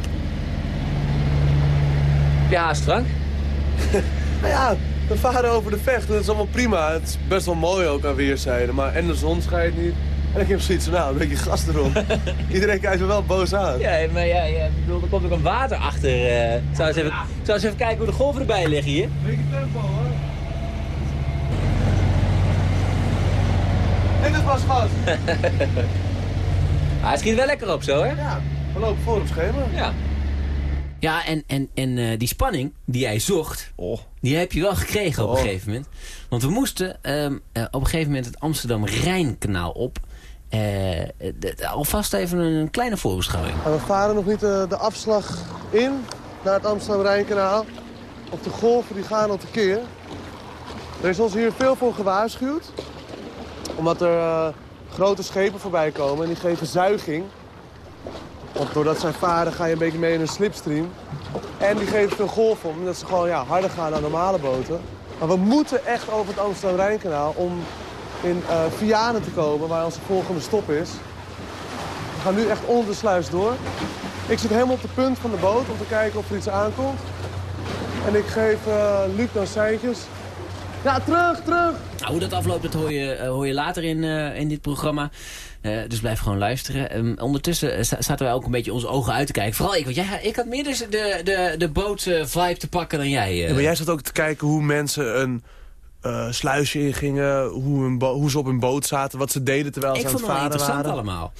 S3: Ja, haast, Frank?
S4: Nou ja, we varen over de vecht. Dat is allemaal prima. Het is best wel mooi ook aan weerszijden. Maar en de zon schijnt niet. En ik heb zoiets van, nou, een beetje gas erop. Iedereen kijkt me wel boos aan.
S3: Ja, maar ja, ja, ik bedoel, er komt ook een water achter. eh. zou, eens even, zou eens even kijken hoe de golven erbij liggen hier.
S4: Beetje tempo, hoor. Dit is pas gas.
S3: Hij schiet wel lekker op zo, hè?
S4: Ja, we lopen voor op schema.
S3: Ja. Ja, en, en, en eh, die spanning die jij zocht, die heb je wel gekregen op een
S4: Oh.
S3: gegeven moment. Want we moesten ehm, eh, op een gegeven moment het Amsterdam-Rijnkanaal op. Eh, d- alvast even een kleine voorbeschouwing.
S4: We varen nog niet eh, de afslag in naar het Amsterdam-Rijnkanaal. Of de golven die gaan al tekeer. Er is ons hier veel voor gewaarschuwd. Omdat er eh, grote schepen voorbij komen en die geven zuiging. Want doordat zij varen ga je een beetje mee in een slipstream. En die geven veel golven om, omdat ze gewoon ja, harder gaan dan normale boten. Maar we moeten echt over het Amsterdam-Rijnkanaal om in eh Vianen te komen, waar onze volgende stop is. We gaan nu echt onder de sluis door. Ik zit helemaal op de punt van de boot om te kijken of er iets aankomt. En ik geef eh, Luc dan seintjes. Ja, terug, terug!
S3: Nou, hoe dat afloopt, dat hoor je, eh, hoor je later in, eh, in dit programma. Eh, dus blijf gewoon luisteren. Ehm, ondertussen zaten wij ook een beetje onze ogen uit te kijken. Vooral ik, want jij, ik had meer dus de, de, de boot-vibe te pakken dan jij.
S4: Ja, maar jij zat ook te kijken hoe mensen een eh, sluisje ingingen, hoe, een bo- hoe ze op een boot zaten, wat ze deden terwijl
S3: Ik
S4: ze aan
S3: vond
S4: het
S3: het wel
S4: varen
S3: interessant
S4: waren.
S3: allemaal.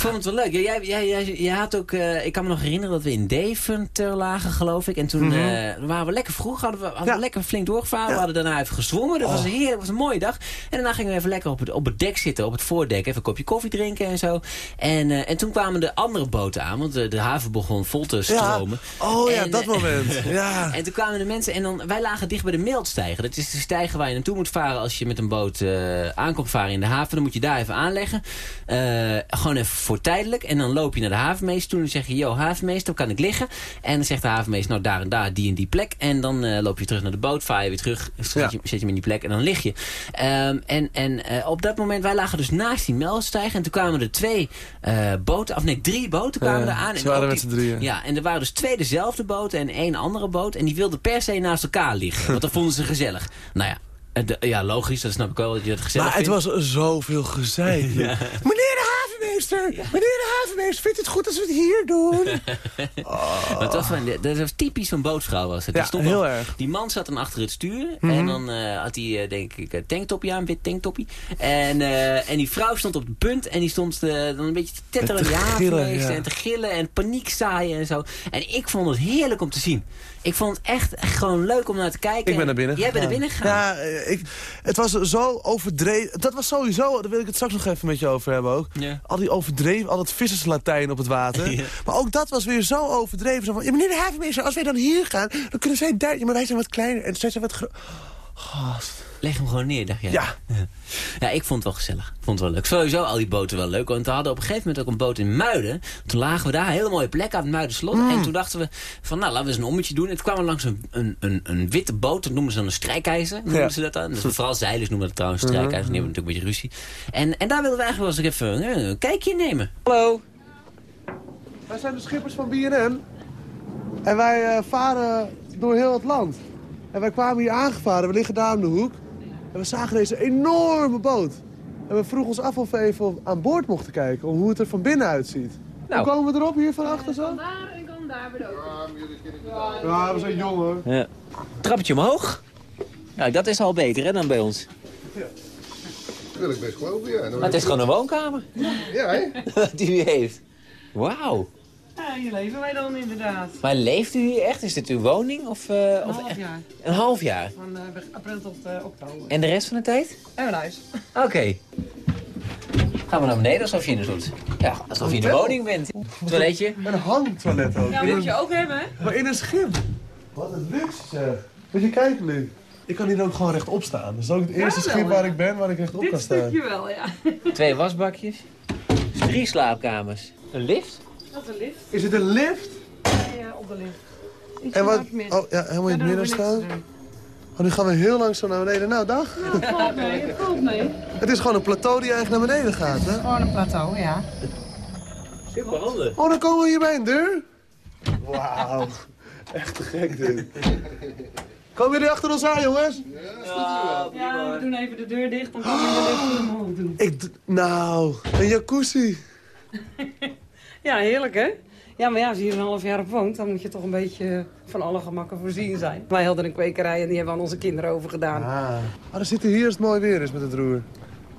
S3: Ik vond het wel leuk. Ja, Jij, jij, jij, jij had ook, eh, ik kan me nog herinneren dat we in Deventer lagen, geloof ik. En toen
S4: Mhm.
S3: eh, waren we lekker vroeg, hadden we, hadden
S4: Ja.
S3: we lekker flink doorgevaren.
S4: Ja.
S3: We hadden daarna even gezwommen. Dat was,
S4: Oh.
S3: een heerlijk, was een mooie dag. En daarna gingen we even lekker op het, op het dek zitten, op het voordek. Even een kopje koffie drinken en zo. En, eh, en toen kwamen de andere boten aan, want de, de haven begon vol te stromen.
S4: Oh ja,
S3: En,
S4: dat moment. Ja.
S3: En toen kwamen de mensen en dan, wij lagen dicht bij de Meeldstijger. Dat is de stijger waar je naartoe moet varen als je met een boot aankomt varen in de haven. Dan moet je daar even aanleggen. Gewoon even voor tijdelijk. En dan loop je naar de havenmeester toe en dan zeg je... Yo, havenmeester, kan ik liggen? En dan zegt de havenmeester, nou daar en daar, die en die plek. En dan eh, loop je terug naar de boot, vaar je weer terug. Zet, je, zet je hem in die plek en dan lig je. Ehm, en en eh, op dat moment, wij lagen dus naast die Meeldstijger. En toen kwamen er twee eh, boten, of nee, drie boten kwamen er aan.
S4: ze
S3: En
S4: waren met z'n drieën.
S3: Ja, en er waren dus twee dezelfde boten en één andere boot. En die wilden per se naast elkaar liggen. Want dat vonden ze gezellig. Nou ja, de- ja, logisch, dat snap ik wel dat je dat gezellig
S4: Maar het was zoveel gezeik.
S3: Ja.
S4: Meneer havenmeester, meneer de havenmeester, vindt het goed als we het hier doen?
S3: Maar het was, dat was typisch zo'n bootsvrouw was het.
S4: Ja,
S3: Die stond
S4: heel
S3: nog-
S4: erg.
S3: Die man zat dan achter het stuur.
S4: Mhm.
S3: En dan eh, had hij, eh, denk ik, een tanktopje aan, wit tanktopje. En, eh, en die vrouw stond op het punt. En die stond dan een beetje te tetteren
S4: En te gillen, ja.
S3: En te gillen en paniek zaaien en zo. En ik vond het heerlijk om te zien. Ik vond het echt gewoon leuk om naar te kijken.
S4: Ik ben naar binnen
S3: Jij bent naar binnen gegaan.
S4: Ja, eh, ik, het was zo overdreven. Dat was sowieso, daar wil ik het straks nog even met je over hebben ook.
S3: Ja.
S4: Al die overdreven, al dat visserslatijn op het water.
S3: Ja.
S4: Maar ook dat was weer zo overdreven. Zo van, ja, meneer de havenmeester, als wij dan hier gaan, dan kunnen zij daar... Ja, maar wij zijn wat kleiner en zij zijn wat groter. Gast.
S3: Leg hem gewoon neer, dacht jij?
S4: Ja.
S3: Ja, ik vond het wel gezellig. Ik vond het wel leuk. Sowieso al die boten wel leuk. Want we hadden op een gegeven moment ook een boot in Muiden. Toen lagen we daar, een hele mooie plek aan het Muidenslot.
S4: Mm.
S3: En toen dachten we van, nou, laten we eens een ommetje doen. En toen kwamen we langs een, een, een, een witte boot. Dat noemen ze dan een strijkijzer. Noemen
S4: Ja.
S3: ze dat dan. Dus vooral zeilers noemen dat trouwens strijkijzer. Die hebben natuurlijk een beetje ruzie. En, en daar wilden we eigenlijk wel eens even een kijkje nemen. Hallo.
S4: Wij zijn de schippers van BNN. En wij eh, varen door heel het land. En wij kwamen hier aangevaren, we liggen daar om de hoek. En we zagen deze enorme boot. En we vroegen ons af of we even aan boord mochten kijken, om hoe het er van binnen uitziet.
S3: Nou.
S4: Hoe komen we erop hier van achter zo?
S10: Daar en kan daar weer
S4: Ja, we zijn jong hoor.
S3: Ja. Trappetje omhoog. Nou, dat is al beter hè, dan bij ons.
S14: Dat wil ik best geloven, ja.
S3: Maar het is gewoon een woonkamer.
S14: Ja, hè?
S3: Wat u heeft. Wauw.
S5: Ja, hier leven wij dan inderdaad.
S3: Maar leeft u hier echt? Is dit uw woning? Of, eh,
S5: Een
S3: of
S5: half jaar.
S3: Een half jaar?
S5: Van eh, april tot eh, oktober.
S3: En de rest van de tijd?
S5: En een huis.
S3: Oké. Gaan we naar beneden alsof je in een soort... Ja, alsof je in de woning bent. Toiletje?
S4: Een hangtoilet ook.
S5: Ja, moet je ook hebben, hè?
S4: Maar in een schip. Wat een luxe zeg. Moet je kijken, Luc. Ik kan hier ook gewoon rechtop staan. Dat is ook het eerste schip
S5: ja.
S4: waar ik ben waar ik rechtop
S5: Dit
S4: kan staan.
S5: stukje wel, ja.
S3: Twee wasbakjes. Drie slaapkamers. Een lift?
S5: Dat is een lift.
S4: Is het een lift?
S5: Nee, eh, op de lift. Iets
S4: En wat? Oh ja, helemaal in het midden
S5: we
S4: staan. Oh, nu gaan we heel langzaam naar beneden. Nou, dag.
S5: Ja, het valt mee, het valt mee.
S4: Het is gewoon een plateau die eigenlijk naar beneden gaat, hè?
S5: Gewoon een plateau, ja.
S3: Super handig.
S4: Oh, dan komen we hier bij een deur. Wauw. Echt te gek, dit. Komen jullie achter ons aan, jongens?
S5: Ja, we doen even de deur dicht, dan kan je de lift omhoog doen.
S4: Ik, nou, een jacuzzi.
S5: Ja, heerlijk, hè? Ja, maar ja, als je hier een half jaar op woont, dan moet je toch een beetje van alle gemakken voorzien zijn. Wij hadden een kwekerij en die hebben we aan onze kinderen overgedaan.
S4: Ah. Maar dan zitten hier als het mooi weer is met het roer.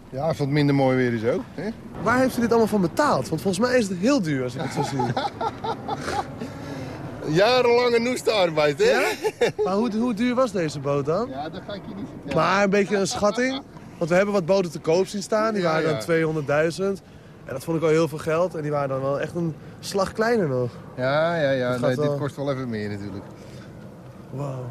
S14: Ja, als het minder mooi weer is ook. Hè?
S4: Waar heeft u dit allemaal van betaald? Want volgens mij is het heel duur als ik het zo zie.
S14: Jarenlange noestarbeid, hè?
S4: Ja? Maar hoe, hoe duur was deze boot dan?
S14: Ja, dat ga ik je niet vertellen.
S4: Maar een beetje een schatting. Want we hebben wat boten te koop zien staan. Die
S14: Ja,
S4: waren
S14: ja.
S4: dan 200.000. En dat vond ik al heel veel geld. En die waren dan wel echt een slag kleiner nog.
S14: Ja, ja, ja. Dit kost wel even meer natuurlijk.
S4: Wauw.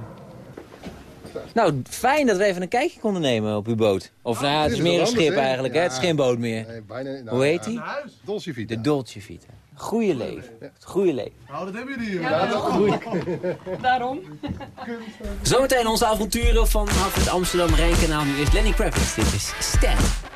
S3: Nou, fijn dat we even een kijkje konden nemen op uw boot. Of nou ja, het is meer een schip eigenlijk, hè? Het is geen boot meer.
S14: Nee, bijna, nou,
S3: Hoe heet
S14: ja.
S3: die?
S14: Dolce Vita.
S3: De Dolce Vita. Goeie leven. Goeie leven.
S4: Nou, dat hebben jullie hier.
S5: Ja, wel. Daarom.
S3: Zometeen onze avonturen vanaf het Amsterdam Rijnkanaal. Nu is Lenny Kravitz. Dit is Stan.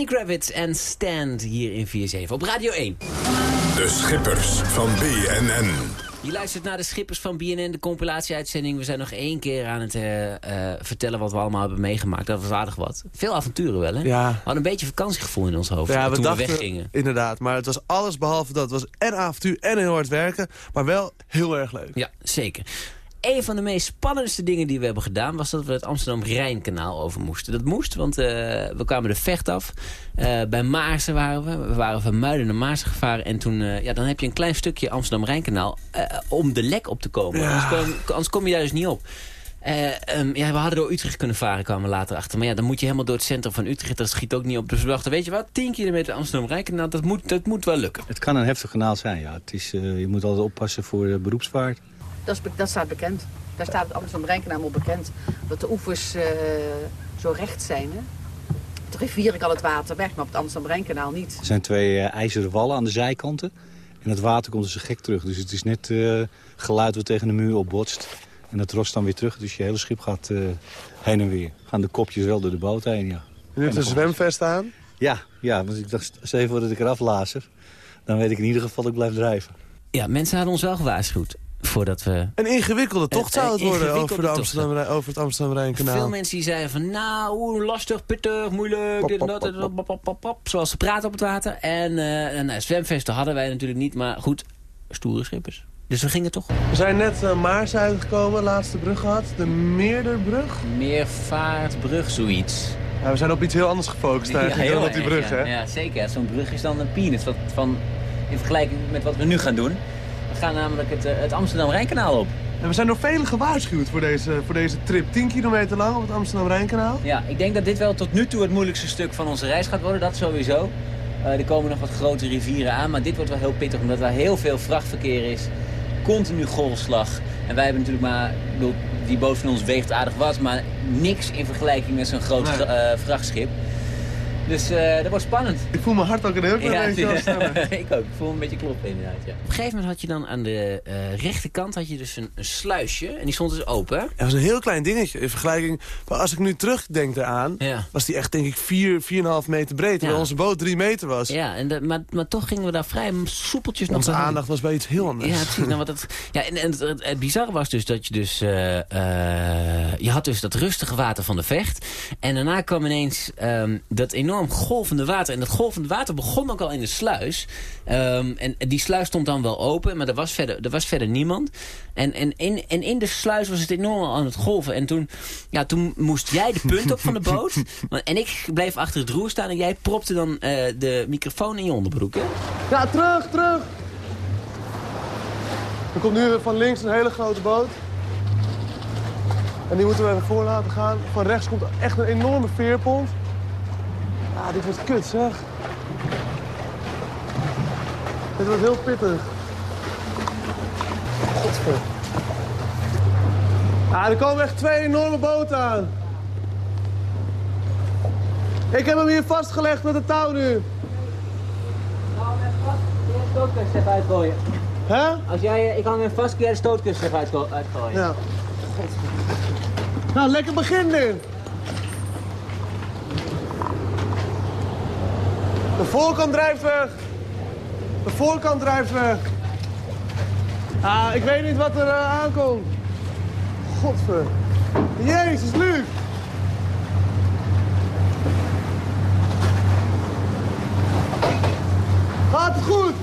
S3: Lenny Kravitz en Stand hier in 4-7 op Radio 1.
S2: De schippers van BNN.
S3: Je luistert naar de Schippers van BNN, de compilatie-uitzending. We zijn nog één keer aan het eh, eh, vertellen wat we allemaal hebben meegemaakt. Dat was aardig wat. Veel avonturen wel, hè?
S4: Ja.
S3: We hadden een beetje vakantiegevoel in ons hoofd
S4: Ja, we
S3: toen
S4: dachten,
S3: we weggingen.
S4: inderdaad. Maar het was alles behalve dat. Het was en avontuur en heel hard werken. Maar wel heel erg leuk.
S3: Ja, zeker. Een van de meest spannendste dingen die we hebben gedaan... was dat we het Amsterdam-Rijnkanaal over moesten. Dat moest, want eh, we kwamen de vecht af. Eh, bij Maarsen waren we. We waren van Muiden naar Maarsen gevaren. En toen, eh, ja, dan heb je een klein stukje Amsterdam-Rijnkanaal... om de lek op te komen.
S4: Ja.
S3: Anders, kom, anders kom je daar dus niet op. Eh, ehm, ja, we hadden door Utrecht kunnen varen, kwamen we later achter. Maar ja, dan moet je helemaal door het centrum van Utrecht. Dat schiet ook niet op. Dus we dachten, weet je wat, 10 kilometer Amsterdam-Rijnkanaal, dat moet, dat moet wel lukken.
S15: Het kan een heftig kanaal zijn, ja. Het is, je moet altijd oppassen voor de beroepsvaart.
S16: Dat, is, dat staat bekend. Daar staat het Amsterdam Rijnkanaal op bekend. Dat de oevers eh, zo recht zijn. Hè? Op de rivier kan het water weg, maar op het Amsterdam Rijnkanaal niet.
S15: Er zijn twee eh, ijzeren wallen aan de zijkanten. En het water komt dus gek terug. Dus het is net eh, geluid wat tegen de muur opbotst. En dat rost dan weer terug. Dus je hele schip gaat eh, heen en weer. Gaan de kopjes wel door de boot heen, ja.
S4: Je hebt een zwemvest aan.
S15: Ja, ja, want ik dacht, stel je voor dat ik eraf lazer. Dan weet ik in ieder geval dat ik blijf drijven.
S3: Ja, mensen hadden ons wel gewaarschuwd voordat we...
S4: Een ingewikkelde tocht zou het worden over, de. Amsterdam, over het Amsterdam-Rijnkanaal.
S3: Veel mensen die zeiden van, nou, lastig, pittig, moeilijk, dit en dat, dit en dat, pop, pop, pop, pop, zoals ze praten op het water. En, eh en nou, zwemvesten hadden wij natuurlijk niet, maar goed, stoere schippers. Dus we gingen toch.
S4: We zijn net uh, Maars uitgekomen, laatste brug gehad. De Meerderbrug.
S3: Meervaartbrug, zoiets.
S4: Ja, we zijn op iets heel anders gefocust eigenlijk dan op die brug,
S3: ja.
S4: hè?
S3: Ja, zeker. Zo'n brug is dan een peanuts wat van, in vergelijking met wat we nu gaan doen. We gaan namelijk het, eh, het Amsterdam-Rijnkanaal op.
S4: En we zijn door velen gewaarschuwd voor deze, voor deze trip. 10 kilometer lang op het Amsterdam-Rijnkanaal.
S3: Ja, ik denk dat dit wel tot nu toe het moeilijkste stuk van onze reis gaat worden. Dat sowieso. Eh, er komen nog wat grote rivieren aan, maar dit wordt wel heel pittig omdat er heel veel vrachtverkeer is. Continu golfslag. En wij hebben natuurlijk maar, bedoel, die boot van ons weegt aardig wat, maar niks in vergelijking met zo'n groot
S4: Nee.
S3: eh, vrachtschip. Dus eh, dat wordt spannend.
S4: Ik voel mijn hart ook een heel klein beetje
S3: het-
S4: afstemmen.
S3: ik ook. Ik voel me een beetje kloppen inderdaad, ja. Op een gegeven moment had je dan aan de eh, rechterkant had je dus een, een sluisje. En die stond dus open.
S4: Dat was een heel klein dingetje in vergelijking. Maar als ik nu terugdenk eraan,
S3: Ja.
S4: was die echt denk ik 4, 4,5 meter breed. Terwijl
S3: Ja.
S4: onze boot 3 meter was.
S3: Ja, en de- maar, maar toch gingen we daar vrij soepeltjes nog
S4: Onze aandacht was bij iets heel anders.
S3: Ja, precies. Nou, wat het, ja, en, en het, het, het bizarre was dus dat je dus... eh, eh, je had dus dat rustige water van de vecht. En daarna kwam ineens ehm, dat enorm golvende water. En dat golvende water begon ook al in de sluis. Ehm, en die sluis stond dan wel open, maar er was verder, er was verder niemand. En, en, in, en in de sluis was het enorm aan het golven. En toen, ja, toen moest jij de punt op van de boot. En ik bleef achter het roer staan en jij propte dan eh, de microfoon in je onderbroek. Hè?
S4: Ja, terug, terug! Er komt nu van links een hele grote boot. En die moeten we even voor laten gaan. Van rechts komt echt een enorme veerpont. Ja, dit wordt kut, zeg. Dit wordt heel pittig. Godver. Ja, er komen echt twee enorme boten aan. Ik heb hem hier vastgelegd met een touw nu.
S3: stootkussen even uitgooien.
S4: Hè?
S3: Als jij, ik kan hem vast, kun jij de stootkussen even uitgo- uitgooien.
S4: Ja. Nou, lekker begin nu. De voorkant drijft weg. De voorkant drijft weg. Ah, ik weet niet wat er eh, aankomt. Godver. Jezus, Luc. Gaat het goed?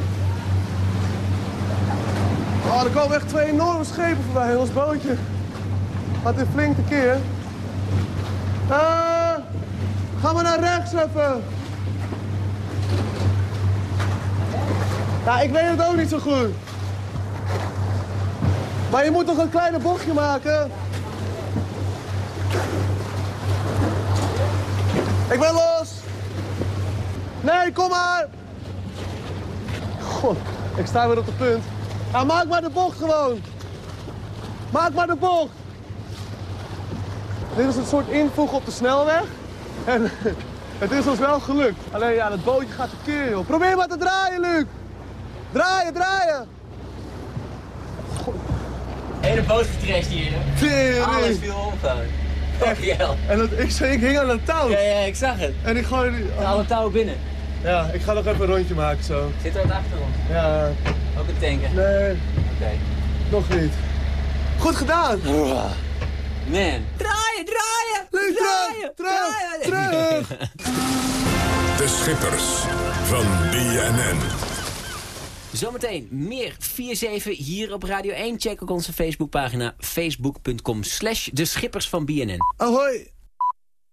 S4: Oh, er komen echt twee enorme schepen voorbij in ons bootje. Gaat dit flink tekeer. Eh, ga maar naar rechts even. Ja, ik weet het ook niet zo goed. Maar je moet toch een kleine bochtje maken? Ik ben los. Nee, kom maar. God, ik sta weer op de punt. Ja, maak maar de bocht gewoon. Maak maar de bocht. Dit is een soort invoeg op de snelweg. En het is ons wel gelukt. Alleen ja, dat bootje gaat tekeer, joh. Probeer maar te draaien, Luc. Draaien, draaien.
S3: Hele boot getrashed hier. hè?
S4: Tering.
S3: Alles viel om gewoon. Fucking hell.
S4: En dat, ik, ik hing aan een touw.
S3: Ja, ja, ik zag het.
S4: En ik gooi die...
S3: Alle touwen binnen.
S4: Ja, ik ga nog even een rondje maken zo.
S3: Zit er wat achter ons?
S4: Ja.
S3: Ook een tanker?
S4: Nee.
S3: Oké.
S4: Nog niet. Goed gedaan!
S3: Man.
S4: Draaien, draaien! draaien, draaien, terug!
S2: De Schippers van BNN.
S3: Zometeen meer 4-7 hier op Radio 1. Check ook onze Facebookpagina facebook.com slash de schippers van BNN.
S4: Ahoy!